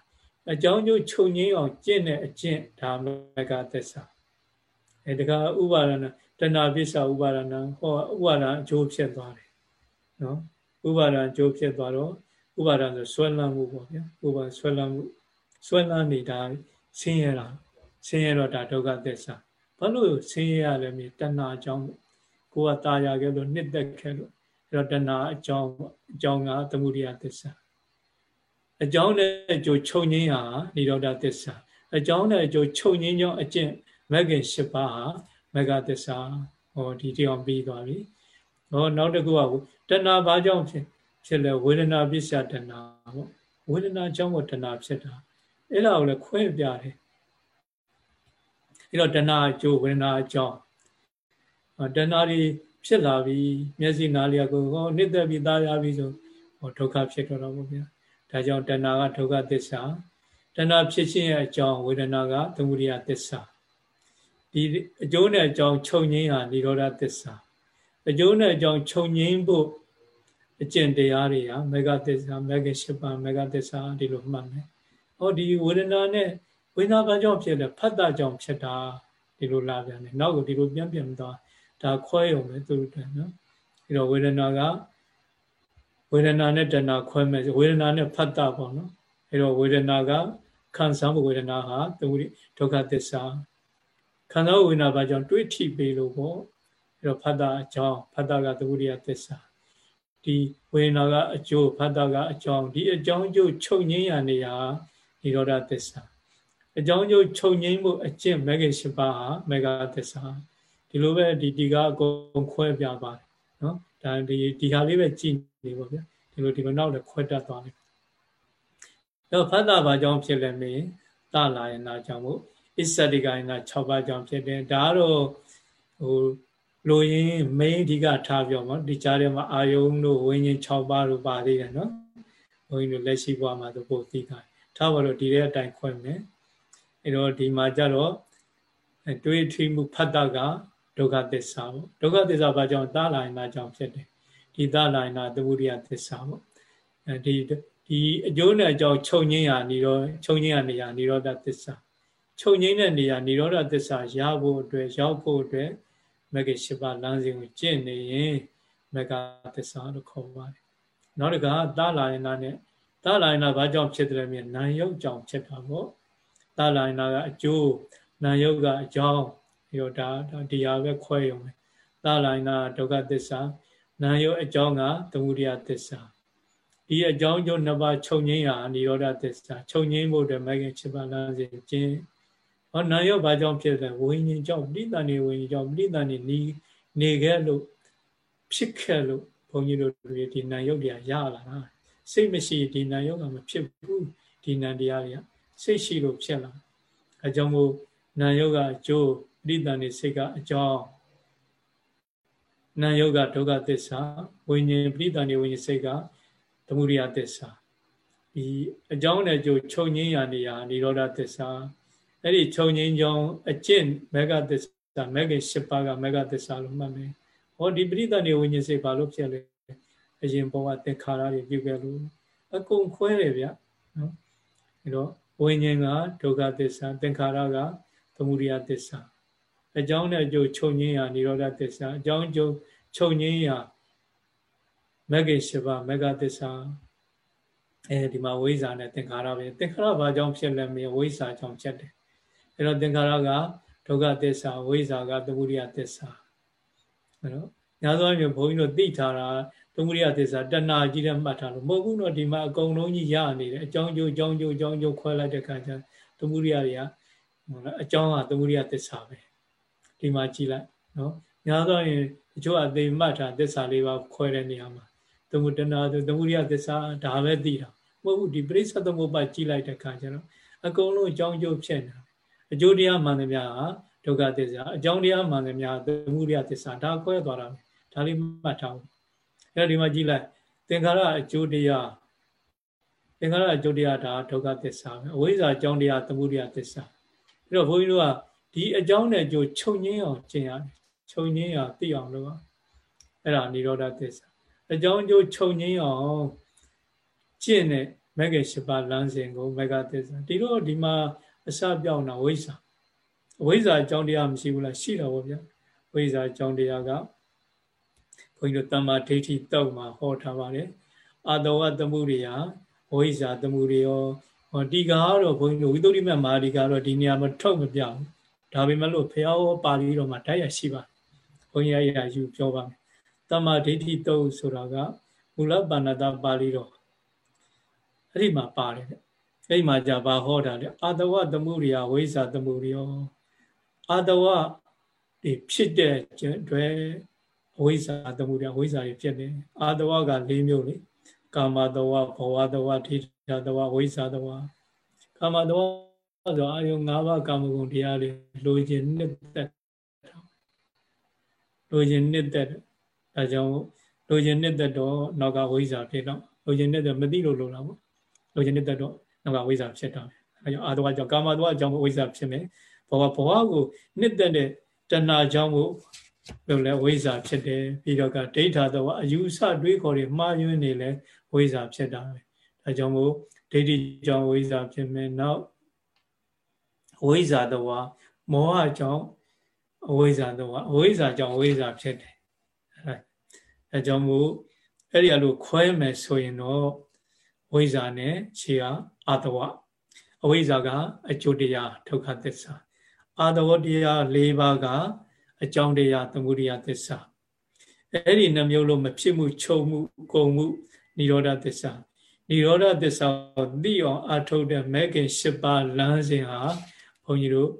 အကြောင်းကျိုးချုပ်ငိမ့်အောင်ကျင့်တဲ့အကျင့်ဒါမကသစ္စာ အဲတခါဥပါဒနာတဏှာပစ္စာဥပါဒနာဟောဥပါဒနာအကျိုးဖြစ်သွားတယ်နော်ဥပါဒနာအကျိုးဖြစ်သွားတော့ဥပါဒနာဆိုဆွဲလန်းမှုပေါ့ဗျာဥပါဆွဲလန်းမှုဆွဲလန်းနေတာဆင်းရဲတာဆင်းရဲတော့ဒါဒုက္ခသစ္စာဘာလို့ဆင်းရဲရလဲမြေတဏှာအကြောင်းကိုကตายရခဲ့လို့နှစ်သက်ခဲ့လို့အဲ့တော့တဏှာအကြောင်းအကြောင်းကသမုဒိယသစ္စာအကြောင်းနဲ့အကျိုးချုပ်ငင်းဟာនិရောဓသစ္စာအကြောင်းနဲ့အကျိုးချုပ်ငင်းကြောင်းအကျင့် မဂ္ဂင်၈ပါးဟာမဂ္ဂသစ္စာဟောဒီတရားပြီးသွားပြီဟောနောက်တစ်ခုကတဏှာဘာကြောင့်ဖြစ်ဖြစ်လဲဝေဒနာပစ္စယတဏှာပေါ့ဝေဒနာကြောင့်ကိုတဏှာဖြစ်တာအဲ့ဒါကိုလည်းခွဲပြတယ်အဲ့တော့တဏှာအကျိုးဝေဒနာအကြောင်းတဏှာတွေဖြစ်လာပြီမျက်စိနားလျာကိုဟောနှစ်သက်ပြီးသားရပြီဆိုဟောဒုက္ခဖြစ်တော့တော့ဗျာဒါကြောင့်တဏှာကဒုက္ခသစ္စာတဏှာဖြစ်ခြင်းရဲ့အကြောင်းဝေဒနာကသမုဒိယသစ္စာ ဒီအကျိုးနဲ့အကြောင်းခြုံငင်းဟာនិရောဓသစ္စာအကျိုးနဲ့အကြောင်းခြုံငင်းဖို့အကျင့်တရားတွေဟာမေဃသစ္စာမေဃရှိပါမေဃသစ္စာဒီလိုမှတ်မယ်။ဟောဒီဝေဒနာနဲ့ဝေဒနာဘာကြောင့်ဖြစ်လဲဖတ်တာကြောင့်ဖြစ်တာဒီလိုလာပြန်တယ်။နောက်ကိုဒီလိုပြန်ပြန်သွားဒါခွဲရုံပဲသူတို့တယ်နော်။အဲတော့ဝေဒနာကဝေဒနာနဲ့တဏှာခွဲမယ်ဝေဒနာနဲ့ဖတ်တာပေါ့နော်။အဲတော့ဝေဒနာကခံစားမှုဝေဒနာဟာဒုက္ခသစ္စာ ခန္ဓာဝိညာဉ်ဘာကြောင့်တွေးထိပေလို့ပေါ့အဲတော့ဖတ်တာအကြောင်းဖတ်တာကသဝိရိယသစ္စာဒီဝိညာဉ်ကအကျိုးဖတ်တာကအကြောင်းဒီအကြောင်းကျိုးချုပ်ငင်းရနေရာនិရောဓသစ္စာအကြောင်းကျိုးချုပ်ငင်းမှုအကျင့်မဂ္ဂင်၈ပါးဟာမေဃသစ္စာဒီလိုပဲဒီဒီကအကုန်ခွဲပြပါတယ်နော်ဒါဒီဒီဟာလေးပဲကြည်နေပါဗျာဒီလိုဒီလိုနောက်လည်းခွဲတတ်သွားတယ်တော့ဖတ်တာဘာကြောင့်ဖြစ်လဲမင်းတလာယနာကြောင့်မို့ အစ္စတိကယနာ6ပါးကြောင့်ဖြစ်တယ်ဒါကတော့ဟိုလိုရင်း main အဓိကထားပြောမှာဒီကြားထဲမှာအာယုံတို့ဝိညာဉ်6ပါးတို့ပါသေးတယ်နော်ဘုန်းကြီးတို့လက်ရှိဘဝမှာသူပို့သိတာထားပါတော့ဒီတဲ့အတိုင်းခွဲမယ်အဲတော့ဒီမှာကြတော့တွေးထွေးမှုဖတ်တာကဒုက္ခသစ္စာပေါ့ဒုက္ခသစ္စာဘာကြောင့်တာလာယနာကြောင့်ဖြစ်တယ်ဒီတာလာယနာသမုဒိယသစ္စာပေါ့အဲဒီဒီအကျိုးနဲ့အကြောင်းချုပ်ငင်းရနေတော့ချုပ်ငင်းရနေရនិရောဓသစ္စာ ချုပ်ငင်းတဲ့နေရာនិရောဓသစ္စာရဖို့အတွက်ရောက်ဖို့အတွက်မဂ္ဂင်၈ပါးလမ်းစဉ်ကိုကျင့်နေရင်မဂ္ဂသစ္စာလို့ခေါ်ပါတယ်နောက်တစ်ခါသာလာယနာနဲ့သာလာယနာဘာကြောင့်ဖြစ်တယ်မြင်နာယုတ်ကြောင့်ဖြစ်တာပေါ့သာလာယနာကအကျိုးနာယုတ်ကအကြောင်းရောဒါဒီဟာပဲခွဲရုံပဲသာလာယနာဒုက္ခသစ္စာနာယုတ်အကြောင်းကသမုဒိယသစ္စာဒီအကြောင်းကျိုးနှစ်ပါးချုပ်ငိမ့်ရာនិရောဓသစ္စာချုပ်ငိမ့်ဖို့အတွက်မဂ္ဂင်7ပါးလမ်းစဉ်ကျင့် ဟောနာယောဘာကြောင့်ဖြစ်လဲဝိညာဉ်ကြောင့်ပိဋကဏီဝိညာဉ်ကြောင့်ပိဋကဏီနေနေခဲ့လို့ဖြစ်ခဲ့လို့ဘုန်းကြီးတို့တွေဒီနာယုတ်တရားရလာတာစိတ်မရှိဒီနာယုတ်ကမဖြစ်ဘူးဒီနံတရားတွေကစိတ်ရှိလို့ဖြစ်လာအကြောင်းမို့နာယုတ်ကအကျိုးပိဋကဏီစိတ်ကအကြောင်းနာယုတ်ကဒုက္ခသစ္စာဝိညာဉ်ပိဋကဏီဝိညာဉ်စိတ်ကသမုဒိယသစ္စာဒီအကြောင်းနဲ့ကြိုချုပ်ငင်းရနေရនិရောဓသစ္စာ အဲ့ဒီချုပ်ငင်းကြောင်းအကျင့်မေဃသစ္စာမေဃ၈ပါးကမေဃသစ္စာလို့မှတ်မယ်။ဟောဒီပရိသတ်နေဝိညာဉ်စိတ်ဘာလို့ဖြစ်လဲအရင်ဘဝသင်္ခါရတွေပြုခဲ့လို့အကုန်ခွဲတယ်ဗျနော်။အဲ့တော့ဝိညာဉ်ကဒုက္ခသစ္စာသင်္ခါရကသမုဒိယသစ္စာအကြောင်းနဲ့အကျိုးချုပ်ငင်းရនិရောဓသစ္စာအကြောင်းအကျိုးချုပ်ငင်းရမဂ္ဂင်၈ပါးမဂ္ဂသစ္စာအဲဒီမှာဝိဇ္ဇာနဲ့သင်္ခါရပဲသင်္ခါရဘာကြောင့်ဖြစ်လဲမင်းဝိဇ္ဇာကြောင့်ဖြစ်တယ် အဲတော့သင်္ခါရကဒုက္ခသစ္စာဝိဇ္ဇာကသမုဒိယသစ္စာအဲတော့ညာသောမျိုးဘုန်းကြီးတို့သိထားတာသမုဒိယသစ္စာတဏှာကြီးတဲ့မှတ်ထားလို့မဟုတ်ဘူးတော့ဒီမှာအကုန်လုံးကြီးရနေတယ်အကြောင်းကျိုးအကြောင်းကျိုးအကြောင်းကျိုးခွဲလိုက်တဲ့ခါကျသမုဒိယတွေကအကြောင်းကသမုဒိယသစ္စာပဲဒီမှာကြည့်လိုက်နော်ညာသောရင်တချို့အသိမှတ်ထားသစ္စာလေးပါခွဲတဲ့နေရာမှာသမုတနာသမုဒိယသစ္စာဒါပဲသိတာမဟုတ်ဘူးဒီပရိစ္ဆသမုပ္ပါကြည့်လိုက်တဲ့ခါကျတော့အကုန်လုံးအကြောင်းကျိုးဖြစ်နေတာ အကျိုးတရားမှန်သမျှဟာဒုက္ခသစ္စာအကြောင်းတရားမှန်သမျှသမုဒိယသစ္စာဒါခွဲသွားတာပဲဒါလေးမှတ်ထားအောင်အဲဒီမှာကြည့်လိုက်သင်္ခါရအကျိုးတရားသင်္ခါရအကျိုးတရားဒါဒုက္ခသစ္စာပဲအဝိဇ္ဇာအကြောင်းတရားသမုဒိယသစ္စာအဲ့တော့ဘုန်းကြီးတို့ကဒီအကြောင်းနဲ့အကျိုးချုပ်ငင်းအောင်ကျင့်ရတယ်ချုပ်ငင်းရသိအောင်လုပ်အဲ့ဒါនិရောဓသစ္စာအကြောင်းအကျိုးချုပ်ငင်းအောင်ကျင့်တဲ့မဂ္ဂင်၈ပါးလမ်းစဉ်ကိုမဂ္ဂသစ္စာဒီတော့ဒီမှာ အစပြောင်းတာဝိဇ္ဇာအဝိဇ္ဇာအကြောင်းတရားမရှိဘူးလားရှိတာပေါ့ဗျာဝိဇ္ဇာအကြောင်းတရားကဘုန်းကြီးတို့တမ္မာဒိဋ္ဌိတောက်မှာဟောထားပါတယ်အာတဝသမှုတွေဟာဝိဇ္ဇာသမှုတွေရောဟောဒီကတော့ဘုန်းကြီးတို့ဝိသုဒ္ဓိမမာဒီကတော့ဒီနေရာမှာထုတ်မပြဘူးဒါပေမဲ့လို့ဖះဟောပါဠိတော်မှာတိုက်ရရှိပါဘုန်းကြီးအရာယူပြောပါမယ်တမ္မာဒိဋ္ဌိတုတ်ဆိုတာကမူလပါဏတပါဠိတော်အဲ့ဒီမှာပါတယ် အဲ့ဒီမှာじゃဘာဟောတာလဲအာတဝသမှုရိယဝိဇ္ဇာသမှုရိယောအာတဝဒီဖြစ်တဲ့အတွက်ဝိဇ္ဇာသမှုရိယဝိဇ္ဇာတွေဖြစ်တယ်အာတဝက၄မျိုးလေကာမတဝဘဝတဝထိဋ္ဌတဝဝိဇ္ဇာတဝကာမတဝဆိုအာယု၅ပါးကာမဂုဏ်တရားတွေလိုချင်နှစ်သက်လိုချင်နှစ်သက်ဒါကြောင့်လိုချင်နှစ်သက်တော့နောက်ကဝိဇ္ဇာဖြစ်တော့လိုချင်နှစ်သက်မသိလို့လိုတာပေါ့လိုချင်နှစ်သက်တော့ နောက်ကဝိဇ္ဇာဖြစ်တာအဲကြောင့်အာတဝကြောင့်ကာမတဝကြောင့်ဝိဇ္ဇာဖြစ်မယ်ဘဝဘဝကိုနှစ်သက်တဲ့တဏှာကြောင့်မို့လို့လဲဝိဇ္ဇာဖြစ်တယ်ပြီးတော့ကဒိဋ္ဌာတဝအယူဆတွေးခေါ်တွေမှားယွင်းနေလဲဝိဇ္ဇာဖြစ်တာပဲဒါကြောင့်မို့ဒိဋ္ဌိကြောင့်ဝိဇ္ဇာဖြစ်မယ်နောက်ဝိဇ္ဇာတဝမောဟကြောင့်အဝိဇ္ဇာတဝအဝိဇ္ဇာကြောင့်ဝိဇ္ဇာဖြစ်တယ်အဲကြောင့်မို့အဲ့ဒီအလိုခွဲမယ်ဆိုရင်တော့ဝိဇ္ဇာနဲ့ခြေက အတဝအဝိဇ္ဇာကအကျိုးတရားဒုက္ခသစ္စာအာတဝတရား၄ပါးကအကြောင်းတရားသမုဒိယသစ္စာအဲ့ဒီနှမျိုးလုံးမဖြစ်မှုချုပ်မှုကုန်မှုនិရောဓသစ္စာនិရောဓသစ္စာကိုသိအောင်အထုတ်တဲ့မဲခင်၈ပါးလမ်းစဉ်ဟာဘုန်းကြီးတို့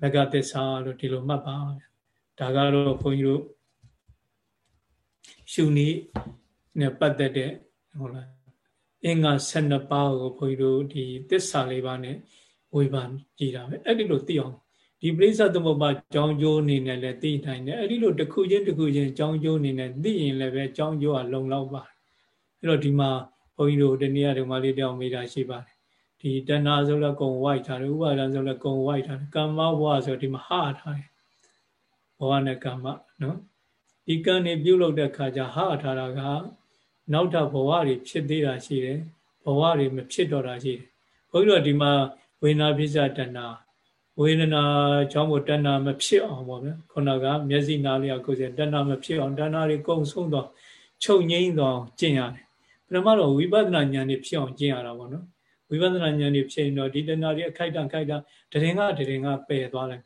မဂ္ဂသစ္စာလို့ဒီလိုမှတ်ပါဒါကတော့ဘုန်းကြီးတို့ရှုနည်းနဲ့ပတ်သက်တဲ့ဟုတ်လား အင်္ဂါ12ပါးကိုဘုန်းကြီးတို့ဒီသစ္စာလေးပါးနဲ့ဝေဖန်ကြည့်တာပဲအဲ့ဒီလိုသိအောင်ဒီပရိစ္ဆသမုပ္ပါကြောင်းကျိုးအနေနဲ့လည်းသိနိုင်တယ်အဲ့ဒီလိုတစ်ခုချင်းတစ်ခုချင်းကြောင်းကျိုးအနေနဲ့သိရင်လည်းပဲကြောင်းကျိုးကလုံလောက်ပါတယ်အဲ့တော့ဒီမှာဘုန်းကြီးတို့ဒီနေ့ရဒီမှာလေးတောင်မိတာရှိပါတယ်ဒီတဏှာဆိုလည်းကုံဝိုက်ထားတယ်ဥပါဒံဆိုလည်းကုံဝိုက်ထားတယ်ကမ္မဘဝဆိုဒီမှာဟာထားတယ်ဘဝနဲ့ကမ္မနော်ဒီကံနေပြုတ်လို့တဲ့ခါကျဟာထားတာက နောက်ထပ်ဘဝတွေဖြစ်သေးတာရှိတယ်ဘဝတွေမဖြစ်တော့တာရှိတယ်ဘုန်းကြီးတို့ဒီမှာဝေနာပိစ္ဆတဏှာဝေဒနာကြောင့်မို့တဏှာမဖြစ်အောင်ပေါ့ဗျာခုနကမျက်စိနားလေးကိုယ်စတဏှာမဖြစ်အောင်တဏှာတွေကုံဆုံးတော့ချုပ်ငိမ့်တော့ကျင့်ရတယ်ပထမတော့ဝိပဿနာဉာဏ်တွေဖြစ်အောင်ကျင့်ရတာပေါ့နော်ဝိပဿနာဉာဏ်တွေဖြစ်ရင်တော့ဒီတဏှာတွေအခိုက်တန်ခိုက်တန်တရင်ကတရင်ကပယ်သွားလိုက်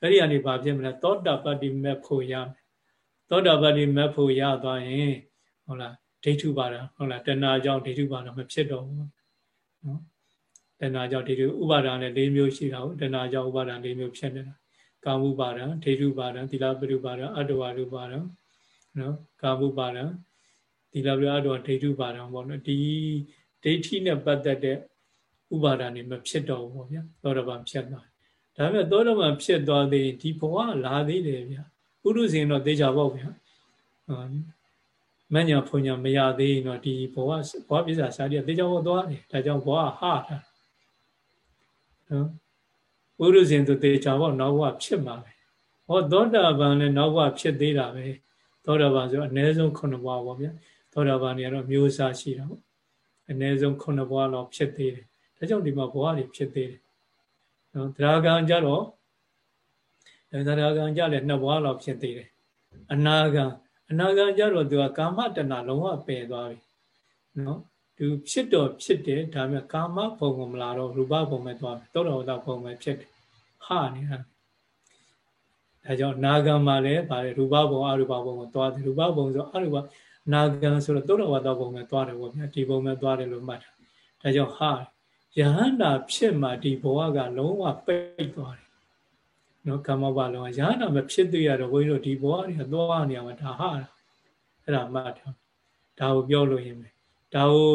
အဲ့ဒီကနေဘာဖြစ်မလဲသောတာပတ္တိမက်ဖို့ရမယ်သောတာပတ္တိမက်ဖို့ရသွားရင်ဟုတ်လား ဒိဋ္ဌုပါဒဟုတ်လားတဏှာကြောင့်ဒိဋ္ဌုပါဒမဖြစ်တော့ဘူးနော်တဏှာကြောင့်ဒိဋ္ဌုဥပါဒာနဲ့၄မျိုးရှိတာဟုတ်တဏှာကြောင့်ဥပါဒာ၄မျိုးဖြစ်နေတာကာမှုပါဒံဒိဋ္ဌုပါဒံသီလပရိပါဒံအတ္တဝါရုပါဒံနော်ကာမှုပါဒံသီလပရိအတ္တဝါဒိဋ္ဌုပါဒံပေါ့နော်ဒီဒိဋ္ဌိနဲ့ပတ်သက်တဲ့ဥပါဒာနေမဖြစ်တော့ဘူးပေါ့ဗျာသောတာပန်ဖြစ်သွားဒါပေမဲ့သောတာပန်ဖြစ်သွားသေးဒီဘဝလာသေးတယ်ဗျာပုရုဇဉ်တော့သေချာပေါ့ဗျာ မညာဖွညာမရသေးရင်တော့ဒီဘဝဘဝပြစ္ဆာစာတိသေချာပေါ့သွားတယ်ဒါကြောင့်ဘဝဟာတာနော်ပုရုဇဉ်သူသေချာပေါ့နောက်ဘဝဖြစ်မှာပဲဟောသောတာပန်လည်းနောက်ဘဝဖြစ်သေးတာပဲသောတာပန်ဆိုအနည်းဆုံး9ဘဝပေါ့ဗျာသောတာပန်တွေကတော့မျိုးစားရှိတာပေါ့အနည်းဆုံး9ဘဝလောက်ဖြစ်သေးတယ်ဒါကြောင့်ဒီမှာဘဝတွေဖြစ်သေးတယ်နော်တရားကံကြတော့တရားကံကြလည်းနှစ်ဘဝလောက်ဖြစ်သေးတယ်အနာကံ အနာဂံကြတော့သူကကာမတဏလုံးဝပယ်သွားပြီနော်သူဖြစ်တော့ဖြစ်တယ်ဒါပေမဲ့ကာမဘုံကမလာတော့ရူပဘုံပဲသွားတယ်သောတော်ဝတ္တဘုံပဲဖြစ်တယ်ဟာနေတာဒါကြောင့်နာဂံမှာလည်းဗါတယ်ရူပဘုံအရူပဘုံကိုသွားတယ်ရူပဘုံဆိုအရူပနာဂံဆိုတော့သောတော်ဝတ္တဘုံပဲသွားတယ်ပေါ့ဗျာဒီဘုံပဲသွားတယ်လို့မှတ်တာဒါကြောင့်ဟာယဟန္တာဖြစ်မှဒီဘဝကလုံးဝပိတ်သွားတယ် နော်ကမ္မဘလုံးရဟန္တာမဖြစ်သေးရတော့ဘုန်းကြီးတို့ဒီဘဝတွေကသွားနေရမှာဒါဟာအဲ့ဒါမှတ်ထားဒါကိုပြောလို့ရင်ပဲဒါကို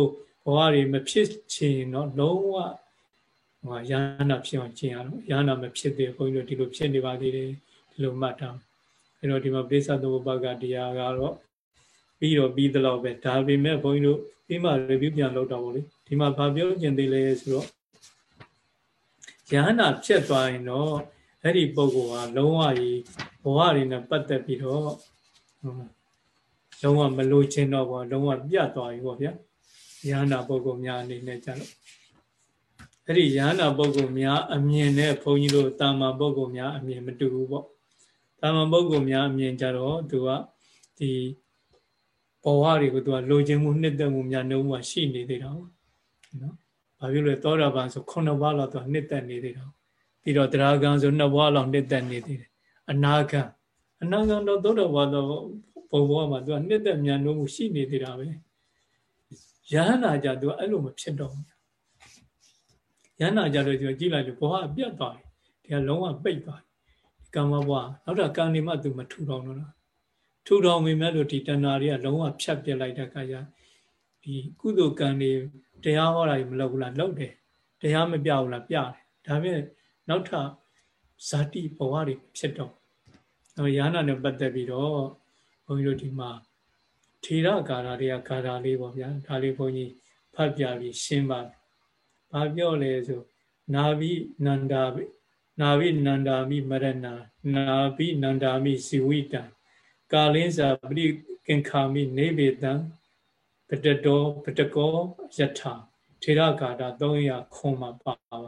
ဘဝတွေမဖြစ်ချင်တော့လုံးဝဟိုရဟန္တာဖြစ်အောင်ကျင့်ရတော့ရဟန္တာမဖြစ်သေးဘုန်းကြီးတို့ဒီလိုဖြစ်နေပါသေးတယ်ဒီလိုမှတ်ထားအဲ့တော့ဒီမှာပိဿသမုပ္ပါကတရားကတော့ပြီးတော့ပြီးသလောက်ပဲဒါပေမဲ့ဘုန်းကြီးတို့ပြီးမှ review ပြန်လုပ်တော့ဗောလေဒီမှာဘာပြောကျင်သေးလဲဆိုတော့ယဟန္တာဖြစ်သွားရင်တော့ အဲ့ဒီပုဂ္ဂိုလ်ဟာလုံးဝကြီးဘဝတွေနဲ့ပတ်သက်ပြီးတော့လုံးဝမလိုချင်တော့ဘောလုံးဝပြတ်သွားပြီပေါ့ဗျာယဟန္တာပုဂ္ဂိုလ်များအနေနဲ့ကြတော့အဲ့ဒီယဟန္တာပုဂ္ဂိုလ်များအမြင်နဲ့ဘုန်းကြီးတို့တာမန်ပုဂ္ဂိုလ်များအမြင်မတူဘူးပေါ့တာမန်ပုဂ္ဂိုလ်များအမြင်ကြတော့သူကဒီဘဝတွေကိုသူကလိုချင်မှုနှစ်သက်မှုများနှုံးမှရှိနေသေးတာပေါ့နော်။ဘာဖြစ်လို့သောတာပန်ဆိုခုနှစ်ဘဝလောက်သူကနှစ်သက်နေသေးတာ။ ပြီးတော့တရားကံဆိုနှစ်ဘဝလောက်နှစ်သက်နေသေးတယ်။အနာကံအနာကံတော့သောတာပန်တော့ဘုံဘဝမှာသူကနှစ်သက်များနှုံးမှုရှိနေသေးတာပဲ။ယဟနာကြသူကအဲ့လိုမဖြစ်တော့ဘူး။ယဟနာကြတော့ကြည့်လိုက်လို့ဘဝပြတ်သွားတယ်။ဒီကလုံးဝပိတ်သွားတယ်။ဒီကံမဘဝနောက်တော့ကံနေမှသူမထူတော့တော့လား။ထူတော်မိမဲ့လို့ဒီတဏှာတွေကလုံးဝဖြတ်ပြစ်လိုက်တဲ့အခါကျဒီကုသိုလ်ကံတွေတရားဟောတာကြီးမလုပ်ဘူးလားလုပ်တယ်တရားမပြဘူးလားပြတယ်ဒါဖြင့် နောက်ထပ်ဇာတိဘဝတွေဖြစ်တော့အဲရဟနာနဲ့ပတ်သက်ပြီးတော့ဘုန်းကြီးတို့ဒီမှာထေရကာရတွေကကာရလေးပေါ့ဗျာဒါလေးဘုန်းကြီးဖတ်ပြပြီးရှင်းပါဘာပြောလဲဆိုနာဘိနန္ဒာဘိနာဘိနန္ဒာမိမရဏနာဘိနန္ဒာမိဇီဝိတံကာလင်းစာပရိကင်္ခာမိနေဗေတံပတတောပတကောယထာထေရကာတာ300ခွန်မှာပါပါ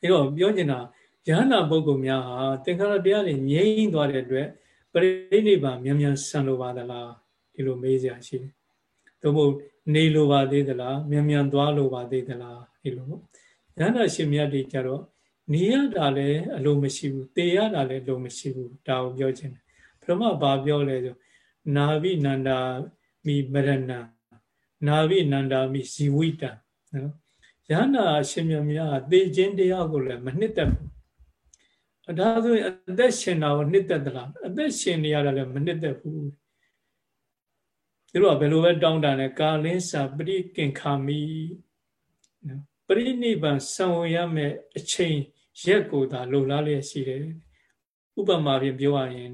အဲ့တော့ပြောချင်တာယဟနာပုဂ္ဂိုလ်များဟာသင်္ခါရတရားတွေငြိမ့်သွားတဲ့အတွက်ပရိနိဗ္ဗာန်မြန်မြန်ဆံလိုပါသလားဒီလိုမေးစရာရှိတယ်။သို့မဟုတ်နေလိုပါသေးသလားမြန်မြန်သွားလိုပါသေးသလားဒီလိုပေါ့။ယဟနာရှင်မြတ်တွေကြတော့နေရတာလည်းအလိုမရှိဘူး။တေရတာလည်းအလိုမရှိဘူး။ဒါကိုပြောချင်တယ်။ပထမဘာပြောလဲဆိုနာဘိနန္ဒာမိမရဏနာဘိနန္ဒာမိဇီဝိတံနော် ယန္နာအရှင်မြတ်များသေခြင်းတရားကိုလည်းမနှစ်သက်ဘူးဒါဆိုရင်အသက်ရှင်တာကိုနှစ်သက်သလားအသက်ရှင်နေရတာလည်းမနှစ်သက်ဘူးသူတို့ကဘယ်လိုပဲတောင်းတတယ်ကာလင်းစာပရိကင်ခာမိနော်ပရိနိဗ္ဗာန်ဆောင်ရမယ်အချိန်ရက်ကိုသာလုံလားလျက်ရှိတယ်ဥပမာဖြင့်ပြောရရင်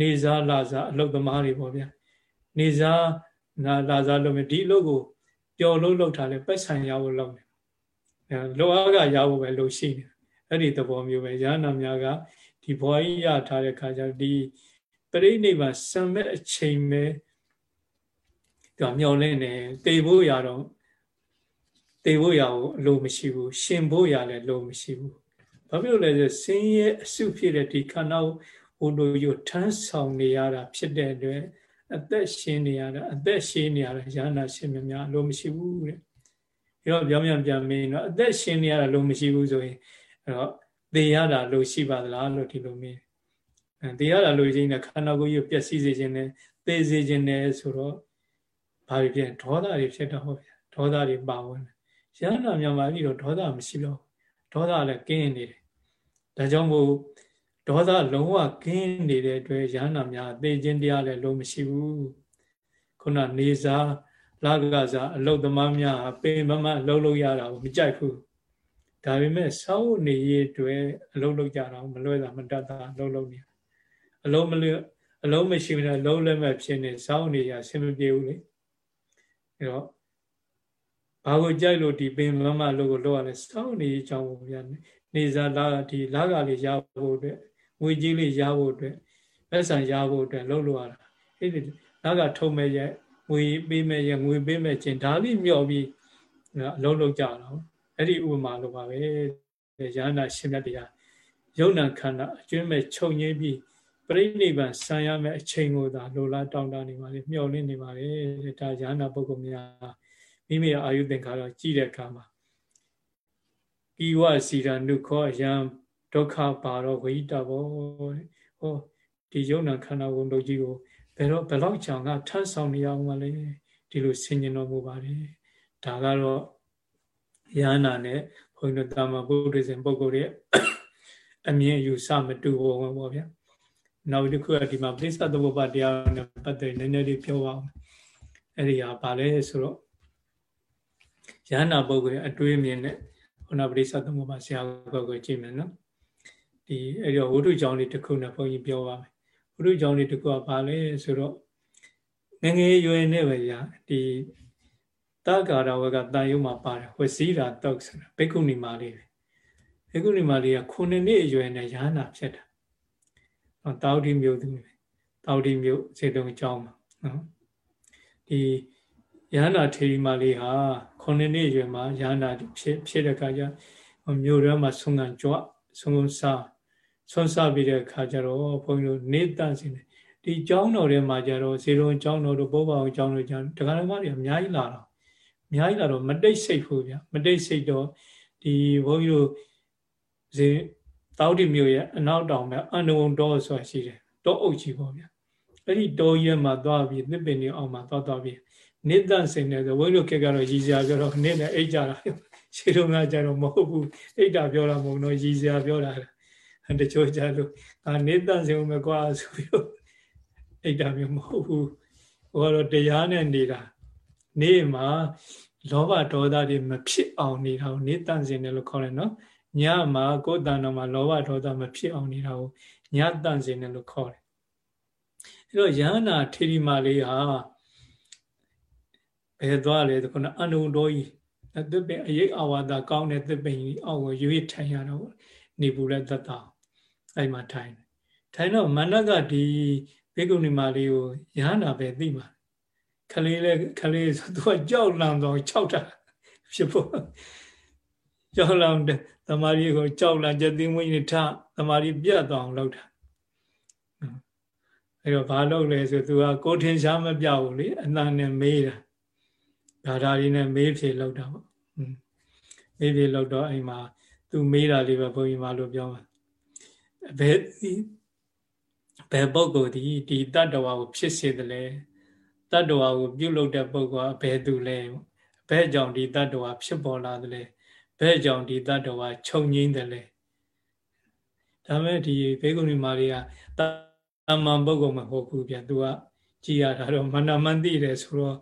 နေစားလာစားအလုတ်သမားတွေပေါ့ဗျာနေစားနာလာစားလုပ်မယ်ဒီအလုပ်ကိုပျော်လို့လုပ်ထားလဲပက်ဆံရဖို့လုပ်တယ်အဲ လောအားကရဖို့ပဲလို့ရှိတယ်အဲ့ဒီသဘောမျိုးပဲရဟနာများကဒီဘဝကြီးရထားတဲ့ခါကျဒီပရိနိဗ္ဗာန်စံမဲ့အချိန်ပဲသူကမျောလင်းနေတေဖို့ရတော့တေဖို့ရကိုအလိုမရှိဘူးရှင်ဖို့ရလည်းလိုမရှိဘူးဘာဖြစ်လို့လဲဆိုဆင်းရဲအစုဖြစ်တဲ့ဒီခန္ဓာဟိုလိုရထမ်းဆောင်နေရတာဖြစ်တဲ့အတွက်အသက်ရှင်နေရတာအသက်ရှင်နေရတာရဟနာရှင်များများအလိုမရှိဘူးတဲ့ အဲတော့ပြောင်းပြန်ပြန်မင်းတော့အသက်ရှင်နေရတာလိုမရှိဘူးဆိုရင်အဲတော့သေရတာလိုရှိပါသလားလို့ဒီလိုမင်းအဲသေရတာလိုချင်းနဲ့ခန္ဓာကိုယ်ကြီးပျက်စီးစေခြင်းနဲ့သေစေခြင်းနဲ့ဆိုတော့ဘာဖြစ်ဒေါသတွေဖြစ်တော့ဗျာဒေါသတွေပါဝင်ရဟနာများမှာပြီးတော့ဒေါသမရှိတော့ဒေါသလည်းကင်းနေတယ်ဒါကြောင့်မို့ဒေါသလုံးဝကင်းနေတဲ့အတွက်ရဟနာများသေခြင်းတရားလည်းလုံးမရှိဘူးခုနနေစား လာကစားအလုတ်သမားများပင်မမအလုတ်လို့ရတာကိုမကြိုက်ဘူးဒါပေမဲ့စောင်းနေရအတွက်အလုတ်လို့ကြတာမလွဲတာမတတ်တာအလုတ်လို့နေအလုံးမလွအလုံးမရှိဘူးလည်းလုံးလည်းမဖြစ်နေစောင်းနေရဆင်မပြေဘူးလေအဲတော့ဘာကိုကြိုက်လို့ဒီပင်မမလို့ကိုလောက်ရလဲစောင်းနေကြောင်းပေါ့ဗျာနေစားလာဒီလာကလေးရဖို့အတွက်ငွေကြီးလေးရဖို့အတွက်လက်ဆံရဖို့အတွက်လှုပ်လို့ရတာအဲ့ဒီလာကထုံမဲ့ရဲ့ ငွေပေးမဲ့ရဲ့ငွေပေးမဲ့ချင်းဒါလေးမျှော်ပြီးအလုံးလုံးကြတော့အဲ့ဒီဥပမာလိုပါပဲရဟန္တာရှင်မြတ်တရားယုံနာခန္ဓာအကျွမ်းမဲ့ခြုံငင်းပြီးပြိဋိဘံဆံရမယ့်အချိန်ကိုသာလိုလားတောင်းတနေပါလေမျှော်လင့်နေပါလေဒါရဟန္တာပုဂ္ဂိုလ်များမိမိရဲ့အာယုသင်္ခါရကြည့်တဲ့အခါမှာကိဝစီရာနုခောယံဒုက္ခပါတော့ဝိတဘောဟောဒီယုံနာခန္ဓာကိုယ်တို့ကြီးကို ဘယ်တော့ဘယ်လောက်ကြောင်ကထမ်းဆောင်နေအောင်မလဲဒီလိုဆင်ញင်တော်မူပါတယ်ဒါကတော့ယန္နာနဲ့ဘုန်းကြီးတို့တာမဘုရားရှင်ပုဂ္ဂိုလ်ရဲ့အမြင်ယူဆမတူဘုံပေါ့ဗျာနောက်တစ်ခုကဒီမှာပရိသတ်သမုပ္ပါတရားနဲ့ပတ်သက်နည်းနည်းလေးပြောပါအောင်အဲ့ဒီဟာဗာလဲဆိုတော့ယန္နာပုဂ္ဂိုလ်ရဲ့အတွေးမြင်နဲ့ခုနပရိသတ်သမုပ္ပါဆရာပုဂ္ဂိုလ်ကြည့်မယ်နော်ဒီအဲ့ဒီဝိတုကြောင့်လေးတစ်ခုနဲ့ဘုန်းကြီးပြောပါမယ် ဝိတုကြောင့်လေးတစ်ခုကဗာလဲဆိုတော့ငငယ်ရွယ်နဲ့ပဲညာဒီတက္ကာရဝကတန်ယုံမှာပါတယ်ဝစီရာတောက်ဆိုတာဘိက္ခုနီမာလေးပဲဘိက္ခုနီမာလေးကခုနှစ်နှစ်အရွယ်နဲ့ရဟနာဖြစ်တာနော်တောက်တိမျိုးသူတောက်တိမျိုးစေတုံအကြောင်းမှာနော်ဒီရဟနာထေရီမာလေးဟာခုနှစ်နှစ်အရွယ်မှာရဟနာဖြစ်ဖြစ်တဲ့အခါကျမြို့ထဲမှာဆုံးခံကြွဆုံးစား ဆုံးစားပြီးတဲ့အခါကျတော့ဘုန်းကြီးတို့နေတန့်စင်တယ်ဒီကျောင်းတော်ထဲမှာကျတော့ဇေရုံကျောင်းတော်တို့ဘောပါအောင်ကျောင်းတော်ကျတော့တရားဓမ္မတွေအများကြီးလာတော့အများကြီးလာတော့မတိတ်စိတ်ဘူးဗျမတိတ်စိတ်တော့ဒီဘုန်းကြီးတို့ဇေတောက်တိမြို့ရဲ့အနောက်တောင်မှာအန္တဝံတော်ဆိုတာရှိတယ်တောအုပ်ကြီးပေါ့ဗျအဲ့ဒီတောရဲမှာသွားပြီးသစ်ပင်တွေအောက်မှာသွားသွားပြီးနေတန့်စင်တယ်ဆိုဘုန်းကြီးတို့ခေတ်ကတော့ရည်စရာပြောတော့နေနဲ့အိတ်ကြတာရှေးတုန်းကကြတော့မဟုတ်ဘူးအိတ်တာပြောတာမဟုတ်တော့ရည်စရာပြောတာ တချို့ကြလို့အာနေတန့်စင်ဦးမယ်ကွာဆိုပြီးအိတ်တာမျိုးမဟုတ်ဘူးဟိုကတော့တရားနဲ့နေတာနေ့မှာလောဘဒေါသတွေမဖြစ်အောင်နေတာကိုနေတန့်စင်တယ်လို့ခေါ်တယ်နော်ညမှာကိုယ်တန်တော်မှာလောဘဒေါသမဖြစ်အောင်နေတာကိုညတန့်စင်တယ်လို့ခေါ်တယ်အဲတော့ယန္နာထေရီမာလေးဟာဘယ်သွားလဲခုနအနုတော်ကြီးသစ်ပင်အရေးအဝါဒကောင်းတဲ့သစ်ပင်ကြီးအောက်ကိုရွေးထိုင်ရတော့နေပူတဲ့သက်တာ အဲ့မှာထိုင်ထိုင်တော့မနကဒီဘေကုဏီမာလေးကိုယန္နာပဲသိမှာခလေးလဲခလေးဆိုသူကကြောက်လန့်တော့၆တာဖြစ်ဖို့ကြောက်လန့်တဲ့တမာရီကိုကြောက်လန့်ချက်သိမွေးနေထတမာရီပြတ်သွားအောင်လုပ်တာအဲ့တော့ဘာလုပ်လဲဆိုသူကကိုထင်ရှားမပြဘူးလေအတန်နဲ့မေးတာဒါဓာရီနဲ့မေးဖြေလောက်တာပေါ့မေးဖြေလောက်တော့အိမ်မှာသူမေးတာလေးပဲဘုန်းကြီးမလို့ပြောမှာ ဘယ်ဘယ်ပုဂ္ဂိုလ်ဒီဒီတတ္တဝါကိုဖြစ်စေတယ်လဲတတ္တဝါကိုပြုလုပ်တဲ့ပုဂ္ဂိုလ်ကဘယ်သူလဲဘယ်ကြောင့်ဒီတတ္တဝါဖြစ်ပေါ်လာတယ်လဲဘယ်ကြောင့်ဒီတတ္တဝါခြုံငိမ့်တယ်လဲဒါမဲ့ဒီဘေကုဏီမာရီကတာမန်ပုဂ္ဂိုလ်မဟုတ်ဘူးဗျသူကကြည်ရတာတော့မဏမန်သိတယ်ဆိုတော့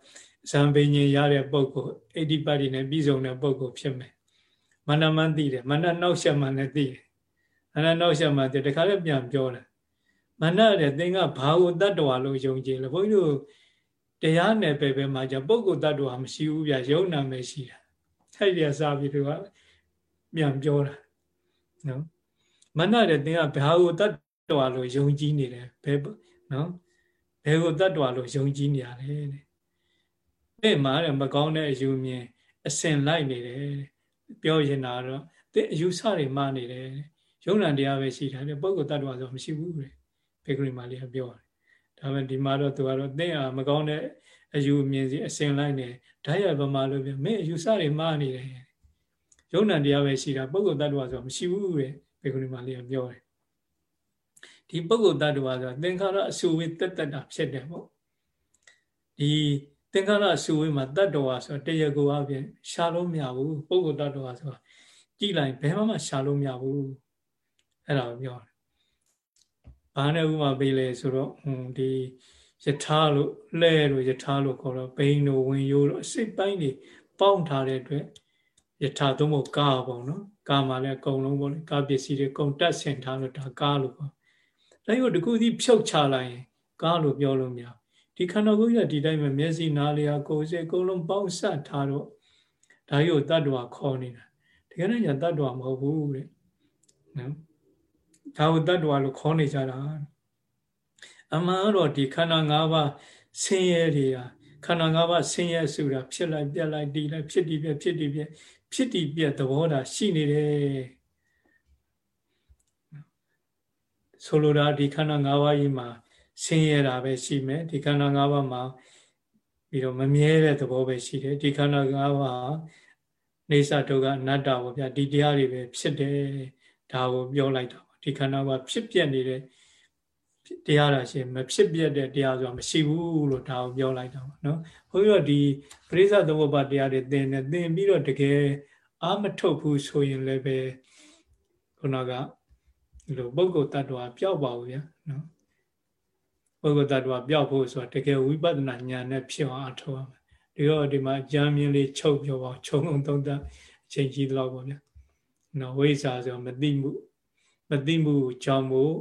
ဇံပင်ញင်ရတဲ့ပုဂ္ဂိုလ်အိဋ္ဌိပတ်တွေနဲ့ပြည့်စုံတဲ့ပုဂ္ဂိုလ်ဖြစ်မယ်မဏမန်သိတယ်မဏနောက်ရှက်မှလည်းသိတယ် မဏနောက်ရှက်မှတခါလည်းပြန်ပြောတယ်မဏတဲ့သင်ကဘာကိုတတ္တဝါလို့ယုံကြည်လဲဘုန်းကြီးတို့တရားနယ်ပယ်ပဲမှာじゃပုဂ္ဂိုလ်တ attva မရှိဘူးဗျယုံနာမယ်ရှိတာအဲ့ဒီစားပြီးတော့ပြန်ပြောတာနော်မနတဲ့သင်ကဘာကိုတ attva လို့ယုံကြည်နေတယ်ဘယ်နော်ဘယ်ကိုတ attva လို့ယုံကြည်နေရလဲတဲ့တဲ့မှာတဲ့မကောင်းတဲ့အယူမြင်အစင်လိုက်နေတယ်ပြောရင်တော့တဲ့အယူဆတွေမှားနေတယ် ယုံနာတရားပဲရှိတာတဲ့ပုဂ္ဂိုလ်တ attva ဆိုမရှိဘူးတဲ့ဘေဂရီမာလေးကပြောတယ်ဒါပေမဲ့ဒီမှာတော့သူကတော့သင်ဟာမကောင်းတဲ့အယူအမြင်စီအစင်လိုက်နေဓာတ်ရပမာလို့ပြောမင်းအယူစတွေမှားနေတယ်ယုံနာတရားပဲရှိတာပုဂ္ဂိုလ်တ attva ဆိုမရှိဘူးတဲ့ဘေကုဏီမလေးကပြောတယ်ဒီပုဂ္ဂိုလ်တ attva ဆိုသင်္ခါရအစုဝေတက်တက်တာဖြစ်တယ်ပေါ့ဒီသင်္ခါရအစုဝေမှာတတ္တဝါဆိုတရားကိုအပြင်ရှာလို့မရဘူးပုဂ္ဂိုလ်တ attva ဆိုတာကြည်လိုက်ဘယ်မှမရှာလို့မရဘူး အဲ့ဒါကိုပြောတယ်ဘာနဲ့ဥမာပေးလဲဆိုတော့ဟွန်းဒီယထာလို့လဲလို့ယထာလို့ခေါ်တော့ဘိန်းတို့ဝင်ရိုးတို့အစိတ်ပိုင်းတွေပေါင်းထားတဲ့အတွက်ယထာသုံးဖို့ကာပေါ့နော်ကာမှာလည်းအကုန်လုံးပေါ့လေကာပစ္စည်းတွေကုန်တက်ဆင်ထားလို့ဒါကာလို့ပေါ့ဒါရုပ်တခုစီဖြုတ်ချလိုက်ရင်ကာလို့ပြောလို့မရဒီခန္ဓာကိုယ်ကြီးကဒီတိုင်းပဲမျက်စိနားလျာကိုယ်စိတ်အကုန်လုံးပေါင်းစပ်ထားတော့ဒါရုပ်တ attva ခေါ်နေတာတကယ်တော့ညာတ attva မဟုတ်ဘူးတဲ့နော် ဒါကိုတ attva လို့ခေါ်နေကြတာအမှန်တော့ဒီခန္ဓာ၅ပါးဆင်းရဲတွေဟာခန္ဓာ၅ပါးဆင်းရဲဆိုတာဖြစ်လိုက်ပြက်လိုက်တည်လိုက်ဖြစ်တည်ပြက်ဖြစ်တည်ပြက်ဖြစ်တည်ပြက်သဘောတာရှိနေတယ်ဆိုလိုတာဒီခန္ဓာ၅ပါးကြီးမှာဆင်းရဲတာပဲရှိမယ်ဒီခန္ဓာ၅ပါးမှာပြီးတော့မမြဲတဲ့သဘောပဲရှိတယ်ဒီခန္ဓာ၅ပါးနေသဒုက္ခအနတ္တပေါ့ဗျာဒီတရားတွေပဲဖြစ်တယ်ဒါကိုပြောလိုက်တာ ဒီခန္ဓာကဖြစ်ပြနေတဲ့တရားတာရှင်မဖြစ်ပြတဲ့တရားဆိုတာမရှိဘူးလို့ဒါကိုပြောလိုက်တာပေါ့နော်ဘုန်းကြီးတို့ဒီပရိစ္ဆသမုပ္ပါတရားတွေသင်နေသင်ပြီးတော့တကယ်အာမထုတ်ဘူးဆိုရင်လည်းပဲခုနကဒီလိုပုဂ္ဂိုလ်တ attva ပျောက်ပါဘူးဗျာနော်ပုဂ္ဂိုလ်တ attva ပျောက်ဖို့ဆိုတာတကယ်ဝိပဿနာဉာဏ်နဲ့ဖြစ်အောင်အထောက်ရမယ်ဒီတော့ဒီမှာကြမ်းမြင်လေးချုပ်ပြောပါခြုံုံသုံးသပ်အချိန်ကြီးတော့ပေါ့ဗျာနော်ဝိဇ္ဇာဆိုမသိမှု မသိမှုကြောင့်မို့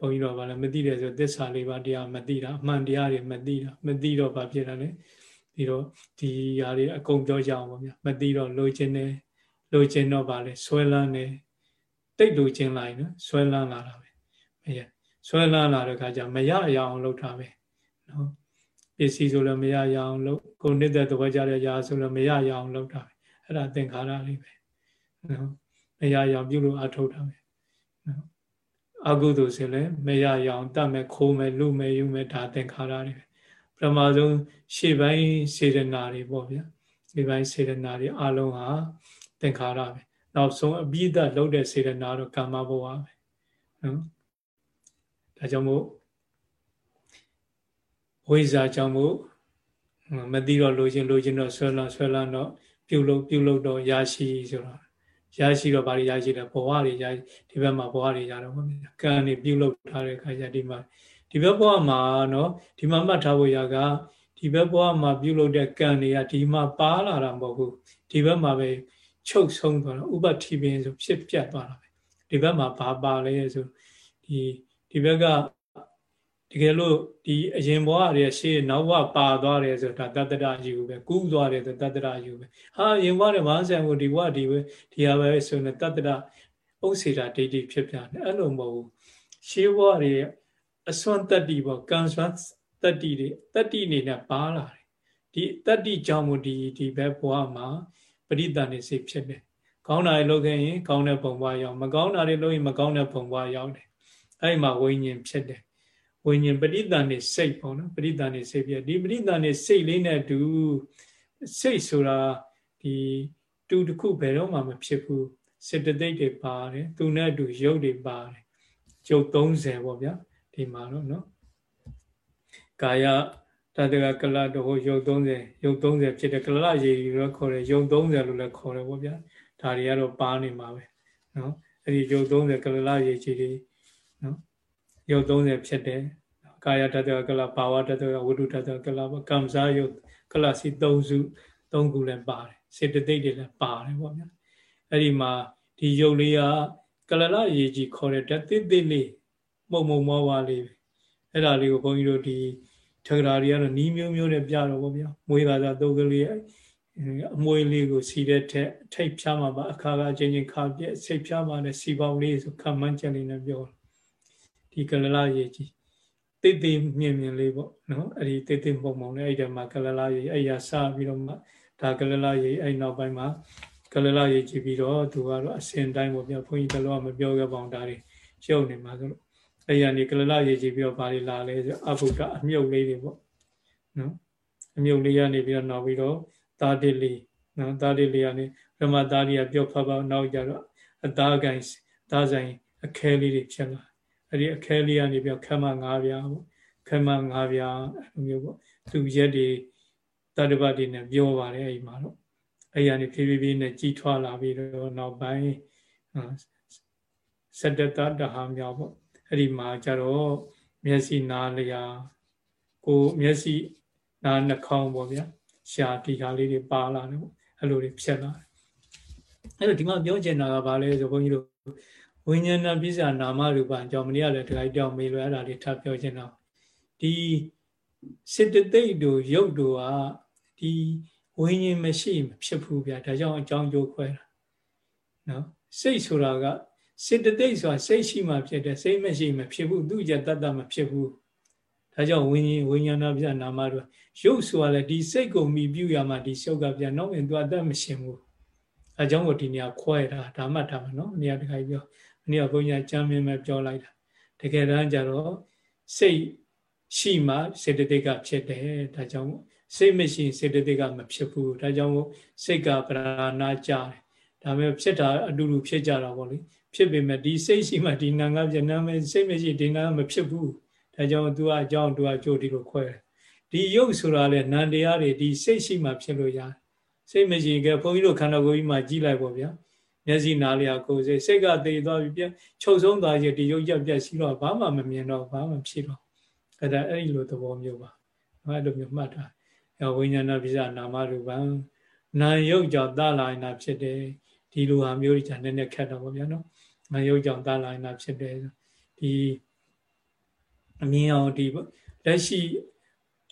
ဘုန်းကြီးတော်ကလည်းမသိတယ်ဆိုသစ္စာလေးပါးတရားမသိတာအမှန်တရားတွေမသိတာမသိတော့ဘာဖြစ်တာလဲပြီးတော့ဒီຢာတွေအကုန်ပြောကြအောင်ပါဗျာမသိတော့လိုချင်တယ်လိုချင်တော့ဗာလဲဆွဲလန်းတယ်တိတ်လိုချင်လိုက်နော်ဆွဲလန်းလာတာပဲမရဆွဲလန်းလာတဲ့ခါကျမရရအောင်လုပ်တာပဲနော်ပစ္စည်းဆိုလည်းမရရအောင်လုပ်ကိုနေတဲ့သဘောကြတဲ့ຢာဆိုလည်းမရရအောင်လုပ်တာပဲအဲ့ဒါသင်္ခါရလေးပဲနော်မရရအောင်ပြုလို့အထုတ်တာပဲနော် အကုသိုလ်ဆိုလည်းမရရအောင်တတ်မဲ့ခိုးမဲ့လူမဲ့ယူမဲ့ဒါသင်္ခါရတွေပဲပထမဆုံးရှေ့ပိုင်းစေတနာတွေပေါ့ဗျာရှေ့ပိုင်းစေတနာတွေအလုံးဟာသင်္ခါရပဲနောက်ဆုံးအပြီးသက်လုပ်တဲ့စေတနာတော့ကာမဘဝပဲနော်ဒါကြောင့်မို့ဝိဇ္ဇာကြောင့်မို့မသိတော့လိုချင်လိုချင်တော့ဆွဲလန်းဆွဲလန်းတော့ပြုလုပ်ပြုလုပ်တော့ရရှိဆိုတော့ ရရှိတော့ဗာရရှိတယ်ဘဝတွေရဒီဘက်မှာဘဝတွေရတော့ဗောဗျာကံနေပြုလုပ်ထားတဲ့ခါကျဒီမှာဒီဘက်ဘဝမှာနော်ဒီမှာမှတ်ထားဖို့ရကဒီဘက်ဘဝမှာပြုလုပ်တဲ့ကံတွေကဒီမှာပါလာတာမဟုတ်ဘူးဒီဘက်မှာပဲချုပ်ဆုံးသွားတော့ဥပတိပင်ဆိုဖြစ်ပြတ်သွားတာပဲဒီဘက်မှာဘာပါလဲဆိုဒီဒီဘက်က တကယ်လို့ဒီအရင်ဘဝတွေရှေ့နောက်ဘဝပါသွားတယ်ဆိုတာတတ္တရယူပဲကူးသွားတယ်ဆိုတတ္တရယူပဲဟာအရင်ဘဝတွေဘာဆိုင်ကိုဒီဘဝဒီပဲဒီဟာပဲဆိုရင်တတ္တရဥစ္စေတာဒိဋ္ဌိဖြစ်ပြတယ်အဲ့လိုမဟုတ်ဘူးရှေးဘဝတွေအစွမ်းတတ္တိပေါ့ကံစွမ်းတတ္တိတွေတတ္တိနေနဲ့ပါလာတယ်ဒီတတ္တိကြောင့်မို့ဒီဒီဘက်ဘဝမှာပရိသန်နေစိတ်ဖြစ်တယ်ကောင်းတာတွေလုပ်ခဲ့ရင်ကောင်းတဲ့ပုံပွားရောက်မကောင်းတာတွေလုပ်ရင်မကောင်းတဲ့ပုံပွားရောက်တယ်အဲ့မှာဝိညာဉ်ဖြစ်တယ် ဝိညာဉ်ပရိသန်နေစိတ်ပေါ့နော်ပရိသန်နေစိတ်ပြဒီပရိသန်နေစိတ်လေးနဲ့တူစိတ်ဆိုတာဒီတူတစ်ခုဘယ်တော့မှမဖြစ်ဘူးစေတသိက်တွေပါတယ်သူနဲ့အတူရုပ်တွေပါတယ်ရုပ်30ပေါ့ဗျာဒီမှာတော့နော်ကာယတတကကလတဟိုရုပ်30ရုပ်30ဖြစ်တဲ့ကလရေလို့ခေါ်တယ်ရုပ်30လို့လည်းခေါ်တယ်ပေါ့ဗျာဒါတွေကတော့ပါနေမှာပဲနော်အဲ့ဒီရုပ်30ကလလရေကြီးတွေနော် ရုပ်30ဖြစ်တယ်ကာယတတ္တကလဘာဝတတ္တဝိတုတတ္တကလကမ္မဇာယုတ်ကလစီ3စု3ခုလည်းပါတယ်စေတသိက်တွေလည်းပါတယ်ပေါ့ဗျာအဲ့ဒီမှာဒီရုပ်လေးကကလလရေကြီးခေါ်တဲ့ဓာတ်သစ်သစ်လေးမှုံမှုံမောပါလေးအဲ့ဒါလေးကိုဘုန်းကြီးတို့ဒီထကရာတွေကတော့နီးမျိုးမျိုးနဲ့ပြတော့ဗောဗျာမွေးကစားတုပ်ကလေးအမွေလေးကိုစီတဲ့ထက်ထိတ်ဖြားမှာပါအခါကအချင်းချင်းခါပြက်စိတ်ဖြားမှာလည်းစီပေါင်းလေးဆိုခံမှန်းချက်လေးနဲ့ပြော ဒီကလလရေကြီးတိတ်တိမြင်မြင်လေးပေါ့နော်အဲ့ဒီတိတ်တိပုံပုံလေးအဲ့ဒီမှာကလလရေအဲ့ရစပြီးတော့မှဒါကလလရေအဲ့နောက်ပိုင်းမှာကလလရေကြည့်ပြီးတော့သူကတော့အစဉ်တိုင်းပေါ့ဗျာဘုန်းကြီးတလောကမပြောခဲ့ပါအောင်ဒါတွေရှုပ်နေမှာဆိုလို့အဲ့ရနေကလလရေကြည့်ပြီးတော့ဘာတွေလာလဲဆိုအဘုဒ္ဓအမြုပ်လေးတွေပေါ့နော်အမြုပ်လေးကနေပြီးတော့နောက်ပြီးတော့သာတိလေးနော်သာတိလေးကနေဓမ္မသားကြီးကပြောဖပါနောက်ကြတော့အသားကိုင်းသားဆိုင်အခဲလေးတွေဖြစ်လာ အဲ့ဒီအခဲလေးကနေပြီးခမ၅ပြားပေါ့ခမ၅ပြားအဲ့လိုမျိုးပေါ့သူရက်တွေတတ္တပတိနဲ့ပြောပါတယ်အဲ့ဒီမှာတော့အဲ့ရနေဖြည်းဖြည်းဖြည်းနဲ့ကြီးထွားလာပြီးတော့နောက်ပိုင်းစတတတဟာမြောက်ပေါ့အဲ့ဒီမှာကျတော့မျက်စိနားလျာကိုမျက်စိနားနှာခေါင်းပေါ့ဗျာရှာဒီဟာလေးတွေပါလာတယ်ပေါ့အဲ့လိုတွေဖြစ်လာတယ်အဲ့တော့ဒီမှာပြောချင်တာကဘာလဲဆိုဘုန်းကြီးတို့ ဝိညာဏပိစာနာမရူပအကြောင်းမနေ့ကလည်းတခါကြောင်မေးလို့အဲ့ဒါလေးထပ်ပြောချင်တော့ဒီစေတသိက်တို့ရုပ်တို့ကဒီဝိညာဉ်မရှိမဖြစ်ဘူးဗျာဒါကြောင့်အကြောင်းကြိုးခွဲတာနော်စိတ်ဆိုတာကစေတသိက်ဆိုတာစိတ်ရှိမှဖြစ်တယ်စိတ်မရှိမှဖြစ်ဘူးသူကြတတ်တတ်မဖြစ်ဘူးဒါကြောင့်ဝိညာဉ်ဝိညာဏပြနာမတို့ရုပ်ဆိုတာလေဒီစိတ်ကိုမိပြုရမှဒီရှုပ်ကပြနောက်ရင်သူအသက်မရှင်ဘူးအဲကြောင့်ကိုဒီနေရာခွဲတာဒါမှတ်ထားမှာနော်နေရာတခါပြော နေ့ကဘုန်းကြီးကျမ်းမြင်မဲ့ပြောလိုက်တာတကယ်တမ်းကျတော့စိတ်ရှိမှစေတသိက်ကဖြစ်တယ်ဒါကြောင့်စိတ်မရှိစေတသိက်ကမဖြစ်ဘူးဒါကြောင့်စိတ်ကပဓာနာကြတယ်ဒါပေမဲ့ဖြစ်တာအတူတူဖြစ်ကြတာပေါ့လေဖြစ်ပေမဲ့ဒီစိတ်ရှိမှဒီနာငါပြနာမဲ့စိတ်မရှိဒီနာမဖြစ်ဘူးဒါကြောင့်သူကအကြောင်းသူကကြိုဒီလိုခွဲတယ်ဒီရုပ်ဆိုတာလေနန္တရားတွေဒီစိတ်ရှိမှဖြစ်လို့ရတယ်စိတ်မရှိကဘုန်းကြီးတို့ခန္ဓာကိုယ်ကြီးမှာကြီးလိုက်ပေါ့ဗျာ မျက်စိနားလျာကိုယ်စိတ်စိတ်ကတည်သွားပြီပြချုပ်ဆုံးသွားရင်ဒီရုပ်ကြပြက်စီတော့ဘာမှမမြင်တော့ဘာမှဖြစ်တော့အဲ့ဒါအဲ့ဒီလိုသဘောမျိုးပါအဲ့လိုမျိုးမှတ်တာဝိညာဏပိစနာမရူပံနာယုတ်ကြောင့်သလာယနာဖြစ်တယ်ဒီလိုဟာမျိုးကြီးကနည်းနည်းခက်တော့ဗောဗျာနော်နာယုတ်ကြောင့်သလာယနာဖြစ်တယ်ဒီအမြင်အောင်ဒီလက်ရှိ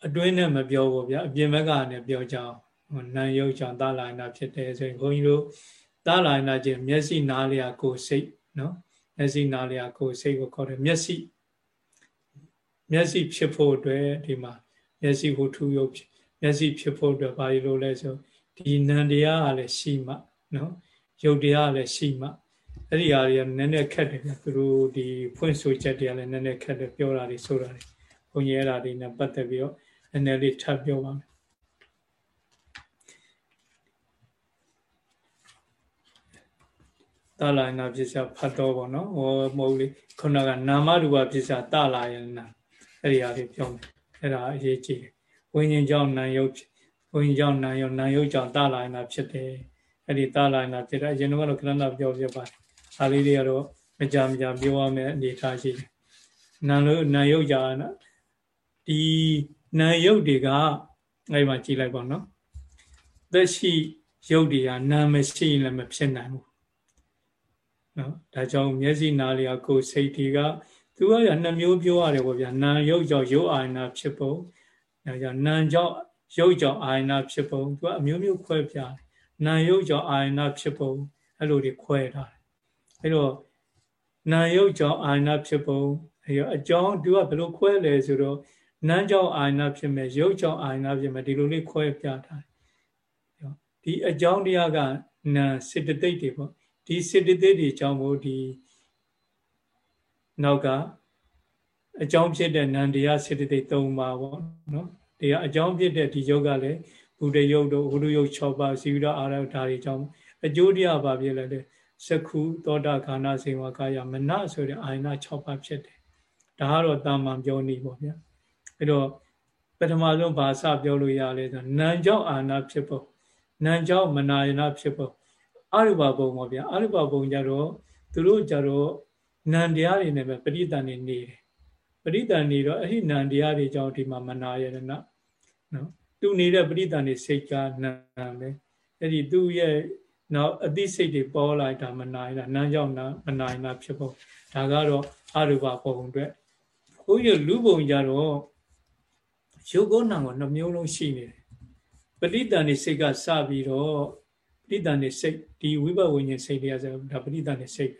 အတွင်းနဲ့မပြောဘူးဗျာအပြင်ဘက်ကလည်းပြောကြအောင်နာယုတ်ကြောင့်သလာယနာဖြစ်တယ်ဆိုရင်ခွန်ကြီးတို့ သာလာနာခြင်းမျက်စိနားလျာကိုစိတ်နော်မျက်စိနားလျာကိုစိတ်ကိုခေါ်တယ်မျက်စိမျက်စိဖြစ်ဖို့အတွက်ဒီမှာမျက်စိကိုထူရုပ်မျက်စိဖြစ်ဖို့အတွက်ဘာလို့လဲဆိုဒီနံတရားကလည်းရှိမှနော်ရုပ်တရားကလည်းရှိမှအဲ့ဒီဟာတွေကနည်းနည်းခက်တယ်ဗျသူတို့ဒီဖွင့်ဆိုချက်တွေကလည်းနည်းနည်းခက်တယ်ပြောတာတွေဆိုတာတွေဘုန်းကြီးအဲ့ဒါတွေနဲ့ပတ်သက်ပြီးတော့နည်းနည်းလေးထပ်ပြောပါမယ် တလာနာပစ္စယဖတ်တော့ပေါ့နော်ဟောမဟုတ်လေခုနကနာမရူပပစ္စယတလာယနာအဲ့ဒီဟာလေးပြောမယ်အဲ့ဒါအရေးကြီးတယ်ဝိညာဉ်ကြောင့်နာယုတ်ဝိညာဉ်ကြောင့်နာယုတ်နာယုတ်ကြောင့်တလာယနာဖြစ်တယ်အဲ့ဒီတလာယနာဖြစ်တယ်အရင်ကတော့ခဏနာပြောပြပါတယ်ဒါလေးတွေကတော့မကြမကြပြောရမယ်အနေထားရှိတယ်နာလို့နာယုတ်ကြာနာဒီနာယုတ်တွေကအဲ့မှာကြည့်လိုက်ပါနော်သက်ရှိယုတ်တွေကနာမရှိရင်လည်းမဖြစ်နိုင်ဘူး နော်ဒါကြောင့်မျက်စိနားလျာကိုယ်စိတ်တွေကသူကရနှစ်မျိုးပြောရတယ်ပေါ့ဗျာနာယုတ်ကြောင့်ယုတ်အာရဏဖြစ်ပုံဒါကြောင့်နာကြောင့်ယုတ်ကြောင့်အာရဏဖြစ်ပုံသူကအမျိုးမျိုးခွဲပြတယ်နာယုတ်ကြောင့်အာရဏဖြစ်ပုံအဲ့လိုတွေခွဲထားတယ်အဲ့တော့နာယုတ်ကြောင့်အာရဏဖြစ်ပုံအဲ့တော့အကြောင်းသူကဘယ်လိုခွဲလဲဆိုတော့နာကြောင့်အာရဏဖြစ်မယ်ယုတ်ကြောင့်အာရဏဖြစ်မယ်ဒီလိုလေးခွဲပြထားတယ်ဒီအကြောင်းတရားကနာစေတသိက်တွေပေါ့ ဒီစေတသိက်တွေအကြောင်းကိုဒီနောက်ကအကြောင်းဖြစ်တဲ့နန္တရားစေတသိက်၃ပါးပေါ့နော်ဒီကအကြောင်းဖြစ်တဲ့ဒီယုတ်ကလည်းဘုဒ္ဓယုတ်တို့ဝိရုယုတ်6ပါးစီဝိရအာရဓာတွေအကြောင်းအကျိုးတရားပါဖြစ်လည်းစကုသောတာခန္ဓာစေဝကာယမနဆိုတဲ့အာယနာ6ပါးဖြစ်တယ်ဒါကတော့တာမန်ပြောနေပေါ့ဗျာအဲ့တော့ပထမဆုံးဘာစပြောလို့ရလဲဆိုနံကြောင့်အာနာဖြစ်ဖို့နံကြောင့်မနာယနာဖြစ်ဖို့ အရုပဘုံပေါ့ဗျာအရုပဘုံကြတော့သူတို့ကြတော့နံတရားတွေနဲ့ပဲပရိသန်နေနေတယ်ပရိသန်နေတော့အဲ့ဒီနံတရားတွေကြောင့်ဒီမှာမနာရတနာနော်သူနေတဲ့ပရိသန်နေစိတ်ကနံပဲအဲ့ဒီသူ့ရဲ့နောက်အသိစိတ်တွေပေါ်လာတာမနာရတာနန်းကြောင့်နာမနာရတာဖြစ်ဖို့ဒါကတော့အရူပပုံအတွက်ဘုန်းကြီးလူပုံကြတော့ရုပ်ကောနာကိုနှမျိုးလုံးရှိနေတယ်ပဋိသန္ဓေစိတ်ကစပြီးတော့ ပဋိသန္ဓေစိတ်ဒီဝိဘဝိညာဉ်စိတ်တွေကဆိုဒါပဋိသန္ဓေစိတ်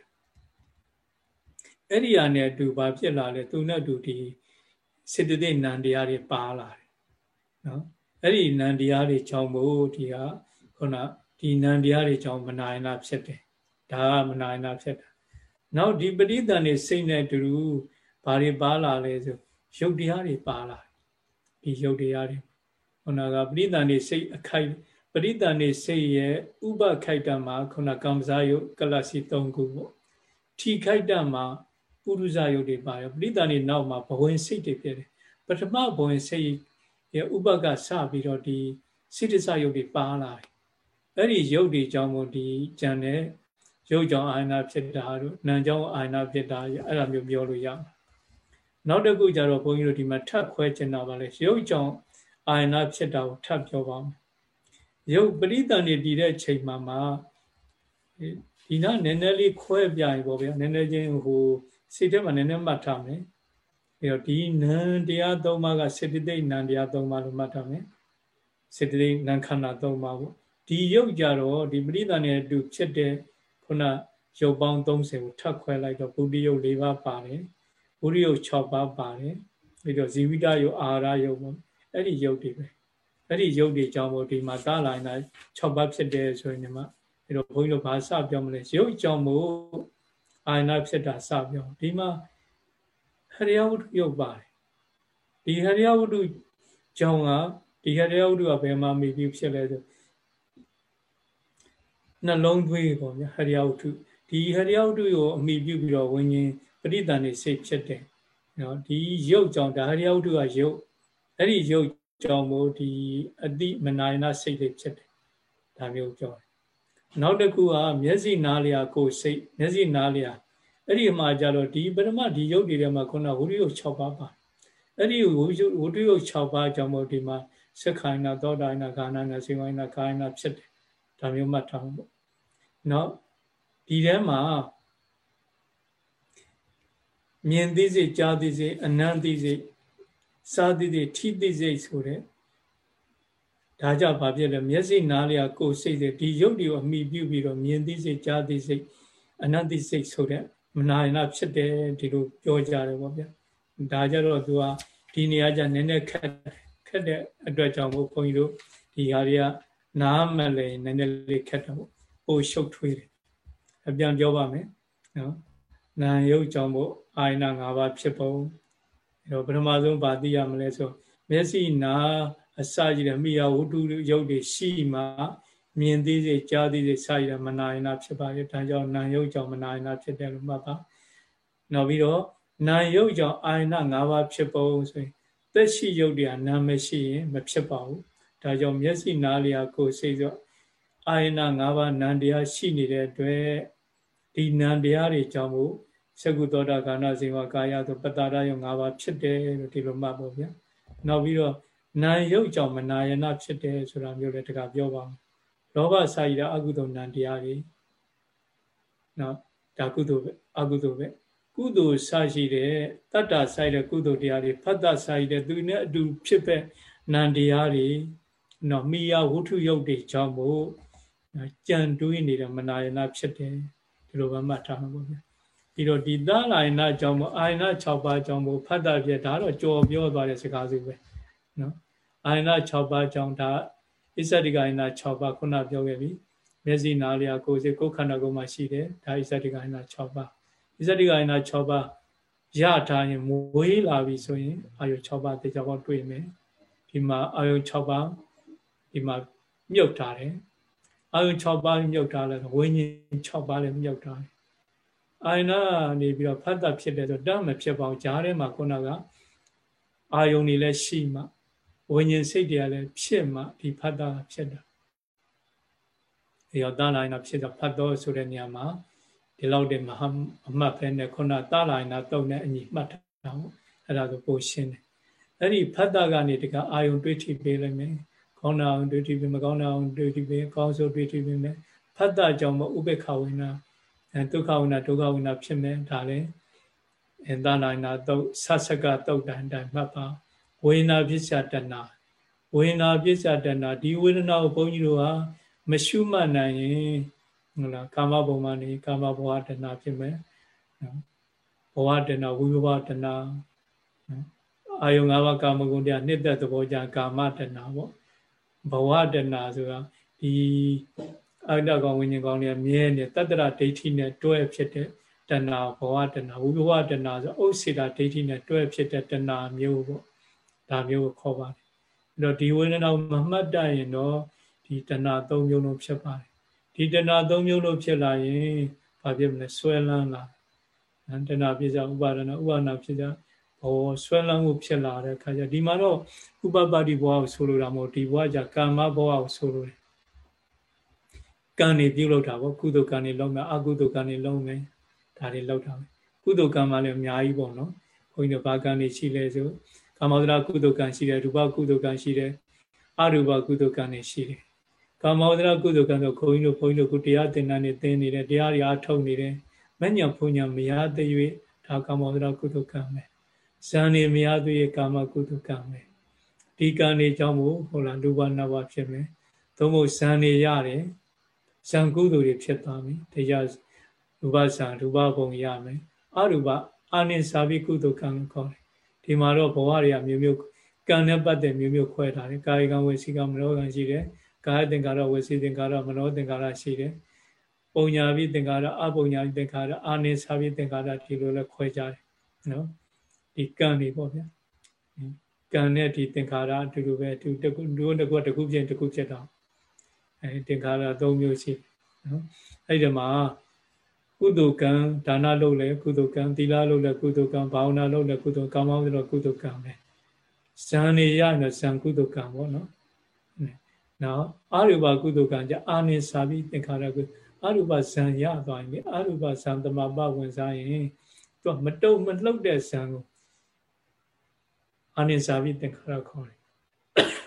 အဲ့ဒီဟာနဲ့အတူဘာဖြစ်လာလဲသူနဲ့အတူဒီစေတသိက်နံတရားတွေပါလာတယ်နော်အဲ့ဒီနံတရားတွေကြောင့်မို့ဒီဟာခုနဒီနံတရားတွေကြောင့်မနာယနာဖြစ်တယ်ဒါကမနာယနာဖြစ်တာနောက်ဒီပဋိသန္ဓေစိတ်နဲ့အတူဘာတွေပါလာလဲဆိုရုပ်တရားတွေပါလာဒီရုပ်တရားတွေခုနကပရိသန်နေစိတ်အခိုက် ပရိသန်နေစိတ်ရဲ့ဥပခိုက်တမှာခုနကံစားယုတ်ကလစီ၃ခုပေါ့ထီခိုက်တမှာပုရုဇယုတ်တွေပါရောပရိသန်နေနောက်မှာဘဝင်စိတ်တွေဖြစ်တယ်ပထမဘဝင်စိတ်ရဲ့ဥပကစပြီးတော့ဒီစိတ္တစယုတ်တွေပါလာတယ်အဲ့ဒီယုတ်တွေကြောင့်မို့ဒီကြံတဲ့ရုပ်ကြောင့်အာရဏဖြစ်တာတို့နာမ်ကြောင့်အာရဏဖြစ်တာအဲ့လိုမျိုးပြောလို့ရမှာနောက်တစ်ခုကျတော့ဘုန်းကြီးတို့ဒီမှာထပ်ခွဲကျင်တာပါလေရုပ်ကြောင့်အာရဏဖြစ်တာကိုထပ်ပြောပါမယ် ရုပ်ပရိသန်နေတည်တဲ့ချိန်မှာမှာဒီနာနည်းနည်းလေးခွဲပြရင်ပေါ့ဗျာနည်းနည်းချင်းဟိုစိတ်ထဲမှာနည်းနည်းမှတ်ထားမယ်အဲတော့ဒီနံတရား၃ပါးကစေတသိက်နံတရား၃ပါးလို့မှတ်ထားမယ်စေတသိက်နံခန္ဓာ၃ပါးပေါ့ဒီရုပ်ကြတော့ဒီပရိသန်နေတူဖြစ်တဲ့ခုနရုပ်ပေါင်း30ကိုထပ်ခွဲလိုက်တော့ဗုဒ္ဓရုပ်၄ပါးပါတယ်ဘုရိယုတ်6ပါးပါတယ်ပြီးတော့ဇီဝိတယုတ်အာဟာရယုတ်ပေါ့အဲ့ဒီယုတ်တွေပဲ အဲ့ဒီယုတ်တွေကြောင့်မို့ဒီမှာသာလာရင်6ပါးဖြစ်တယ်ဆိုရင်ဒီမှာအဲ့တော့ဘုန်းကြီးတို့ဘာစပြောမလဲယုတ်ကြောင့်မို့အာရဏဖြစ်တာစပြောဒီမှာဟရိယဝတ္ထုယုတ်ပါတယ်ဒီဟရိယဝတ္ထုကြောင့်ကဒီဟရိယဝတ္ထုကဘယ်မှာမိပြီးဖြစ်လဲဆိုနှလုံးသွေးပေါ့ဗျာဟရိယဝတ္ထုဒီဟရိယဝတ္ထုကိုအမိပြုပြီးတော့ဝิญဉ်ပရိသန်နေစိတ်ဖြစ်တယ်နော်ဒီရုပ်ကြောင့်ဒါဟရိယဝတ္ထုကရုပ်အဲ့ဒီရုပ် ကြောင့်မို့ဒီအတိမနာယနာစိတ်လေးဖြစ်တယ်ဒါမျိုးပြောတယ်နောက်တစ်ခုကမျက်စိနားလျာကိုယ်စိတ်မျက်စိနားလျာအဲ့ဒီမှာကြတော့ဒီပရမဒီရုပ်တွေထဲမှာခုနဝိရိယ6ပါးပါအဲ့ဒီဝိရိယ6ပါးကြောင့်မို့ဒီမှာစက္ခိုင်နာသောတာနာဂာနာနာစေဝိုင်းနာကာယနာဖြစ်တယ်ဒါမျိုးမှတ်ထားဖို့နော်ဒီထဲမှာမြင်သိစိတ်ကြားသိစိတ်အနံ့သိစိတ် စားသိစိတ်ထိသိစိတ်ဆိုတဲ့ဒါကြောင့်ဘာဖြစ်လဲမျက်စိနားလျာကိုယ်စိတ်စိတ်ဒီရုပ်တွေကိုအမိပြုပြီးတော့မြင်သိစိတ်ကြားသိစိတ်အနံ့သိစိတ်ဆိုတဲ့မနာရဏဖြစ်တယ်ဒီလိုပြောကြတယ်ပေါ့ဗျာဒါကြတော့သူကဒီနေရာကျနည်းနည်းခက်ခက်တဲ့အတွက်ကြောင့်မို့ဘုန်းကြီးတို့ဒီဟာတွေကနားမလဲနည်းနည်းလေးခက်တော့ပိုရှုပ်ထွေးတယ်အပြန်ပြောပါမယ်နော်နာယုတ်ကြောင့်မို့အာယနာ၅ပါးဖြစ်ပုံ အဲတော့ပထမဆုံးဗာသိရမလဲဆိုမျက်စိနာအစကြီးတဲ့မိယာဝတ္ထုရုပ်တွေရှိမှမြင်သိစေကြားသိစေစရတဲ့မနာယနာဖြစ်ပါရဲ့ဒါကြောင့်နာယုတ်ကြောင့်မနာယနာဖြစ်တယ်လို့မှတ်ပါနောက်ပြီးတော့နာယုတ်ကြောင့်အာယနာ၅ပါးဖြစ်ပုံဆိုရင်သက်ရှိယုတ်တရားနာမရှိရင်မဖြစ်ပါဘူးဒါကြောင့်မျက်စိနားလျာကိုစိတ်ဆိုအာယနာ၅ပါးနံတရားရှိနေတဲ့အတွက်ဒီနံတရားတွေကြောင့်မို့ သကုသောတာကာဏဇေဝကာယဆိုပတ္တာရယုံ၅ပါးဖြစ်တယ်လို့ဒီလိုမှတ်ဖို့ဗျာနောက်ပြီးတော့နာယုတ်ကြောင့်မနာယနာဖြစ်တယ်ဆိုတာမျိုးလည်းတကပြောပါမယ်လောဘစာရအကုသိုလ်နံတရားတွေနော်ဒါကုသိုလ်ပဲအကုသိုလ်ပဲကုသိုလ်စရှိတဲ့တတ္တဆိုင်တဲ့ကုသိုလ်တရားတွေဖတ်တဆိုင်တဲ့သူနဲ့အတူဖြစ်ပဲနံတရားတွေနော်မိယဝုထုယုတ်တွေကြောင့်မို့ကြံတွေးနေတဲ့မနာယနာဖြစ်တယ်ဒီလိုပဲမှတ်ထားမှာပေါ့ဗျာ ပြီးတော့ဒီသလာယနာကြောင့်မို့အာယနာ6ပါးကြောင့်မို့ဖတ်တာပြဒါတော့ကြော်ပြောသွားတဲ့စကားစုပဲနော်အာယနာ6ပါးကြောင့်ဒါအစ္ဆတိကယနာ6ပါးခုနပြောခဲ့ပြီမျက်စိနားလျာကိုယ်စိကိုယ်ခန္ဓာကိုယ်မှာရှိတယ်ဒါအစ္ဆတိကယနာ6ပါးအစ္ဆတိကယနာ6ပါးရထားရင်မွေးလာပြီဆိုရင်အာယု6ပါးတေချာပေါက်တွေ့မယ်ဒီမှာအာယု6ပါးဒီမှာမြုပ်ထားတယ်အာယု6ပါးမြုပ်ထားလဲဝိညာဉ်6ပါးလည်းမြုပ်ထားတယ် အာယနာနေပြီးတော့ဖတ်တာဖြစ်တယ်ဆိုတတ်မဖြစ်ပါဘူးဂျားထဲမှာခုနကအာယုန်တွေလည်းရှိမှဝိညာဉ်စိတ်တွေကလည်းဖြစ်မှဒီဖတ်တာဖြစ်တာအဲတော့တာလိုင်းတော့ဖြစ်တော့ဖတ်တော့ဆိုတဲ့နေရာမှာဒီလောက်တည်းမဟာအမှတ်ပဲနဲ့ခုနတာလာနာတုံနဲ့အညီမှတ်တာပေါ့အဲ့ဒါဆိုပိုရှင်းတယ်အဲ့ဒီဖတ်တာကနေတကအာယုံတွေးထိပေးလိုက်မယ်ကောင်းတာအောင်တွေးထိပေးမကောင်းတာအောင်တွေးထိပေးကောင်းဆိုတွေးထိပေးမယ်ဖတ်တာကြောင့်မဥပေက္ခဝိနာအဲ ဒုက္ခဝိနာဒုက္ခဝိနာဖြစ်မယ်ဒါလည်းအင်္တနာနာတုတ်ဆဆကတုတ်တန်တိုင်မှတ်ပါဝေနာပစ္စယတဏဝေနာပစ္စယတဏဒီဝေဒနာကိုဘုန်းကြီးတို့ဟာမရှုမှတ်နိုင်ရင်ဟုတ်လားကာမဘုံမှာနေကာမဘဝတဏဖြစ်မယ်နော်ဘဝတဏဝိဘဝတဏအာယုံ၅ပါးကာမဂုဏ်တရားနှစ်သက်သဘောကြကာမတဏပေါ့ဘဝတဏဆိုတာဒီ အတ္တကောင်ဝိညာဉ်ကောင်တွေမြဲနေတတ္တရဒိဋ္ဌိနဲ့တွဲဖြစ်တဲ့တဏဘဝတဏဝိဘဝတဏဆိုဥစ္စေတာဒိဋ္ဌိနဲ့တွဲဖြစ်တဲ့တဏမျိုးပေါ့ဒါမျိုးကိုခေါ်ပါတယ်အဲ့တော့ဒီဝိညာဉ်တော်မမှတ်တတ်ရင်တော့ဒီတဏ၃မျိုးလုံးဖြစ်ပါတယ်ဒီတဏ၃မျိုးလုံးဖြစ်လာရင်ဘာဖြစ်မလဲဆွဲလန်းလာတဏဖြစ်ကြဥပါဒနာဥပါဒနာဖြစ်ကြဘောဆွဲလန်းမှုဖြစ်လာတဲ့အခါကျဒီမှာတော့ဥပပါတိဘဝကိုဆိုလိုတာမဟုတ်ဒီဘဝじゃကာမဘဝကိုဆိုလိုတယ် ကံနေပြုလုပ်တာပေါ့ကုသိုလ်ကံနေလုံးမယ်အကုသိုလ်ကံနေလုံးမယ်ဒါတွေလောက်တာပဲကုသိုလ်ကံမှလည်းအများကြီးပေါ့နော်ဘုန်းကြီးတို့ဘာကံတွေရှိလဲဆိုကာမဂရကုသိုလ်ကံရှိတယ်ရူပကုသိုလ်ကံရှိတယ်အရူပကုသိုလ်ကံတွေရှိတယ်ကာမဂရကုသိုလ်ကံဆိုခွန်ကြီးတို့ဘုန်းကြီးတို့ကုတရားသင်္ဍန်နေသင်နေတယ်တရားတွေအားထုတ်နေတယ်မညံဖုန်ညာမရသေး၍ဒါကာမဂရကုသိုလ်ကံပဲဇန်နေမရသေး၍ကာမကုသိုလ်ကံပဲဒီကံတွေကြောင့်မို့ဟုတ်လားလူဘနဘဖြစ်မယ်သို့မဟုတ်ဇန်နေရတယ် ဇန်ကုသိုလ်တွေဖြစ်သွားပြီတရားရူပဇန်ရူပဘုံရမယ်အရူပအာနိစာပိကုသိုလ်ကံလို့ခေါ်တယ်ဒီမှာတော့ဘဝတွေကမျိုးမျိုးကံနဲ့ပတ်သက်မျိုးမျိုးခွဲထားတယ်ကာယကံဝစီကံမနောကံရှိတယ်ကာယသင်္ကာရဝစီသင်္ကာရမနောသင်္ကာရရှိတယ်ပုံညာပိသင်္ကာရအပုံညာပိသင်္ကာရအာနိစာပိသင်္ကာရဒီလိုလဲခွဲကြတယ်နော်ဒီကံတွေပေါ့ဗျာကံနဲ့ဒီသင်္ခါရအတူတူပဲသူတကူတို့တကူတကူပြင်တကူဖြစ်တော့ အဲသင်္ခါရ၃မျိုးရှိနော်အဲ့ဒီမှာကုသိုလ်ကံဒါနလုပ်လဲကုသိုလ်ကံသီလလုပ်လဲကုသိုလ်ကံဘာဝနာလုပ်လဲကုသိုလ်ကံမောင်းတယ်ကုသိုလ်ကံပဲဇန်နေရရင်ဇန်ကုသိုလ်ကံပေါ့နော်နောက်အရူပကုသိုလ်ကံကြအာနိစာပြီးသင်္ခါရကုအရူပဇန်ရသွားရင်အရူပဇန်တမပဝင်စားရင်သူကမတုံမလှုပ်တဲ့ဇန်ကိုအာနိစာပြီးသင်္ခါရခေါ်တယ်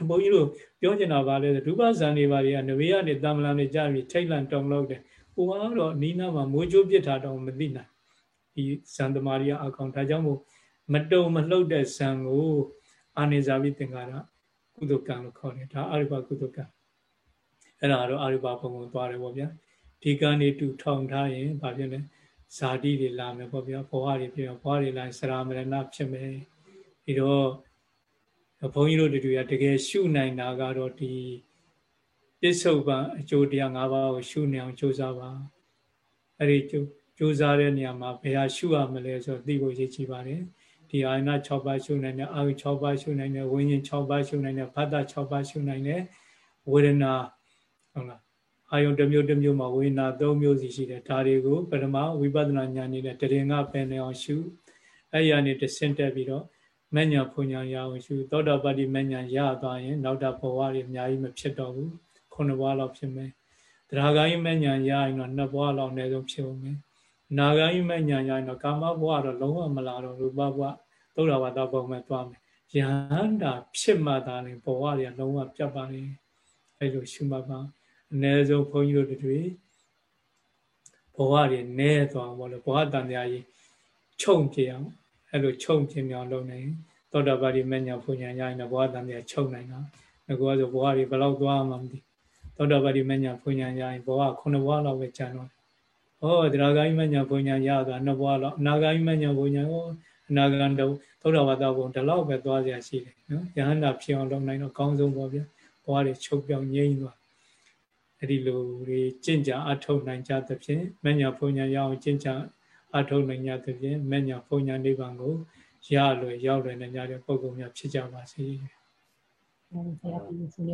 ဘုန်းကြီးတို့ပြောချင်တာပါလေရူပဇန်တွေပါတွေကနဘေကနေတမ္မလန်တွေကြာပြီးထိတ်လန့်တုံလို့တယ်ဟိုကတော့နီးနားမှာမိုးချိုးပစ်ထားတော့မသိနိုင်ဒီဇန်သမารီအကောင်ဒါကြောင့်မို့မတုံမလှုပ်တဲ့ဇန်ကိုအာနိစာပြီးသင်္ခါရကုသကံလို့ခေါ်တယ်ဒါအရိပကုသကံအဲ့ဒါတော့အရိပဘုံကိုသွားတယ်ပေါ့ဗျာဒီကံနေတူထောင်ထားရင်ဘာဖြစ်လဲဇာတိတွေလာမယ်ပေါ့ဗျာဘဝတွေဖြစ်ဘဝတွေလာစရာမရဏဖြစ်မယ်ပြီးတော့ ဘုန်းကြီးတို့တူရတကယ်ရှုနိုင်တာကတော့ဒီပစ္စုပန်အကျိုးတရား၅ပါးကိုရှုနေအောင်ကြိုးစားပါအဲ့ဒီကြိုးစားတဲ့နေရာမှာဘယ်ဟာရှုရမလဲဆိုသိဖို့ရည်ကြည်ပါတယ်ဒီအာယနာ6ပါးရှုနိုင်တယ်အာယု6ပါးရှုနိုင်တယ်ဝိညာဉ်6ပါးရှုနိုင်တယ်ဘာသာ6ပါးရှုနိုင်တယ်ဝေဒနာဟုတ်လားအာယုတစ်မျိုးတစ်မျိုးမှာဝေဒနာ၃မျိုးစီရှိတယ်ဒါတွေကိုပထမဝိပဿနာဉာဏ်နဲ့တရင်ကပင်နေအောင်ရှုအဲ့ရနေတဆင့်တက်ပြီးတော့ မဉ္ဇဏ်ဖွညာရအောင်ရှုသောတာပတ္တိမဉ္ဇဏ်ရသွားရင် နောက်တာဘဝတွေအများကြီးမဖြစ်တော့ဘူးခုနှစ်ဘဝလောက်ဖြစ်မယ်တရားဂိုင်းမဉ္ဇဏ်ရရင်တော့နှစ်ဘဝလောက်အနည်းဆုံးဖြစ်အောင်မယ်နာဂိုင်းမဉ္ဇဏ်ရရင်တော့ကာမဘဝတော့လုံးဝမလာတော့ရူပဘဝသုဒ္ဓဝါဒဘုံမဲ့သွားမယ်ယဟန္တာဖြစ်မှသာရင်ဘဝတွေကလုံးဝပြတ်ပါလေအဲလိုရှုမှတ်ပါအ ਨੇ ဆုံးဘုန်းကြီးတို့တွေဘဝတွေနဲသွားဘောလို့ဘဝတန်တရားကြီးခြုံပြအောင် အဲ့လိုခြုံပြမြောင်လုပ်နေသောတာပတိမညာဘုညာရရင်ဘဝတန်တရားခြုံနိုင်တာငါကဆိုဘဝတွေဘယ်လောက်သွားမှမသိသောတာပတိမညာဘုညာရရင်ဘဝခုနှစ်ဘဝလောက်ပဲကျန်တော့ဟောတရားဂိုင်းမညာဘုညာရတာနှစ်ဘဝလောက်အနာဂိုင်းမညာဘုညာဟောအနာဂံတုသုဒ္ဓဝါဒဘုံဒီလောက်ပဲသွားကြရှိတယ်နော်ယဟန္တာဖြစ်အောင်လုပ်နိုင်တော့အကောင်းဆုံးပေါ့ဗျာဘဝတွေချုပ်ပြောင်းငြိမ်းသွားအဲ့ဒီလိုတွေကြင်ကြအထုတ်နိုင်ကြသဖြင့်မညာဘုံညာရအောင်ကြင်ကြ အထုတ်နိုင်ကြသဖြင့်မညာဘုံညာနိဗ္ဗာန်ကိုရလွယ်ရောက်လွယ်နိုင်ကြတဲ့ပုဂ္ဂိုလ်များဖြစ်ကြပါစေ။ဟုတ်ကဲ့ဆရာပြည်သူတွေ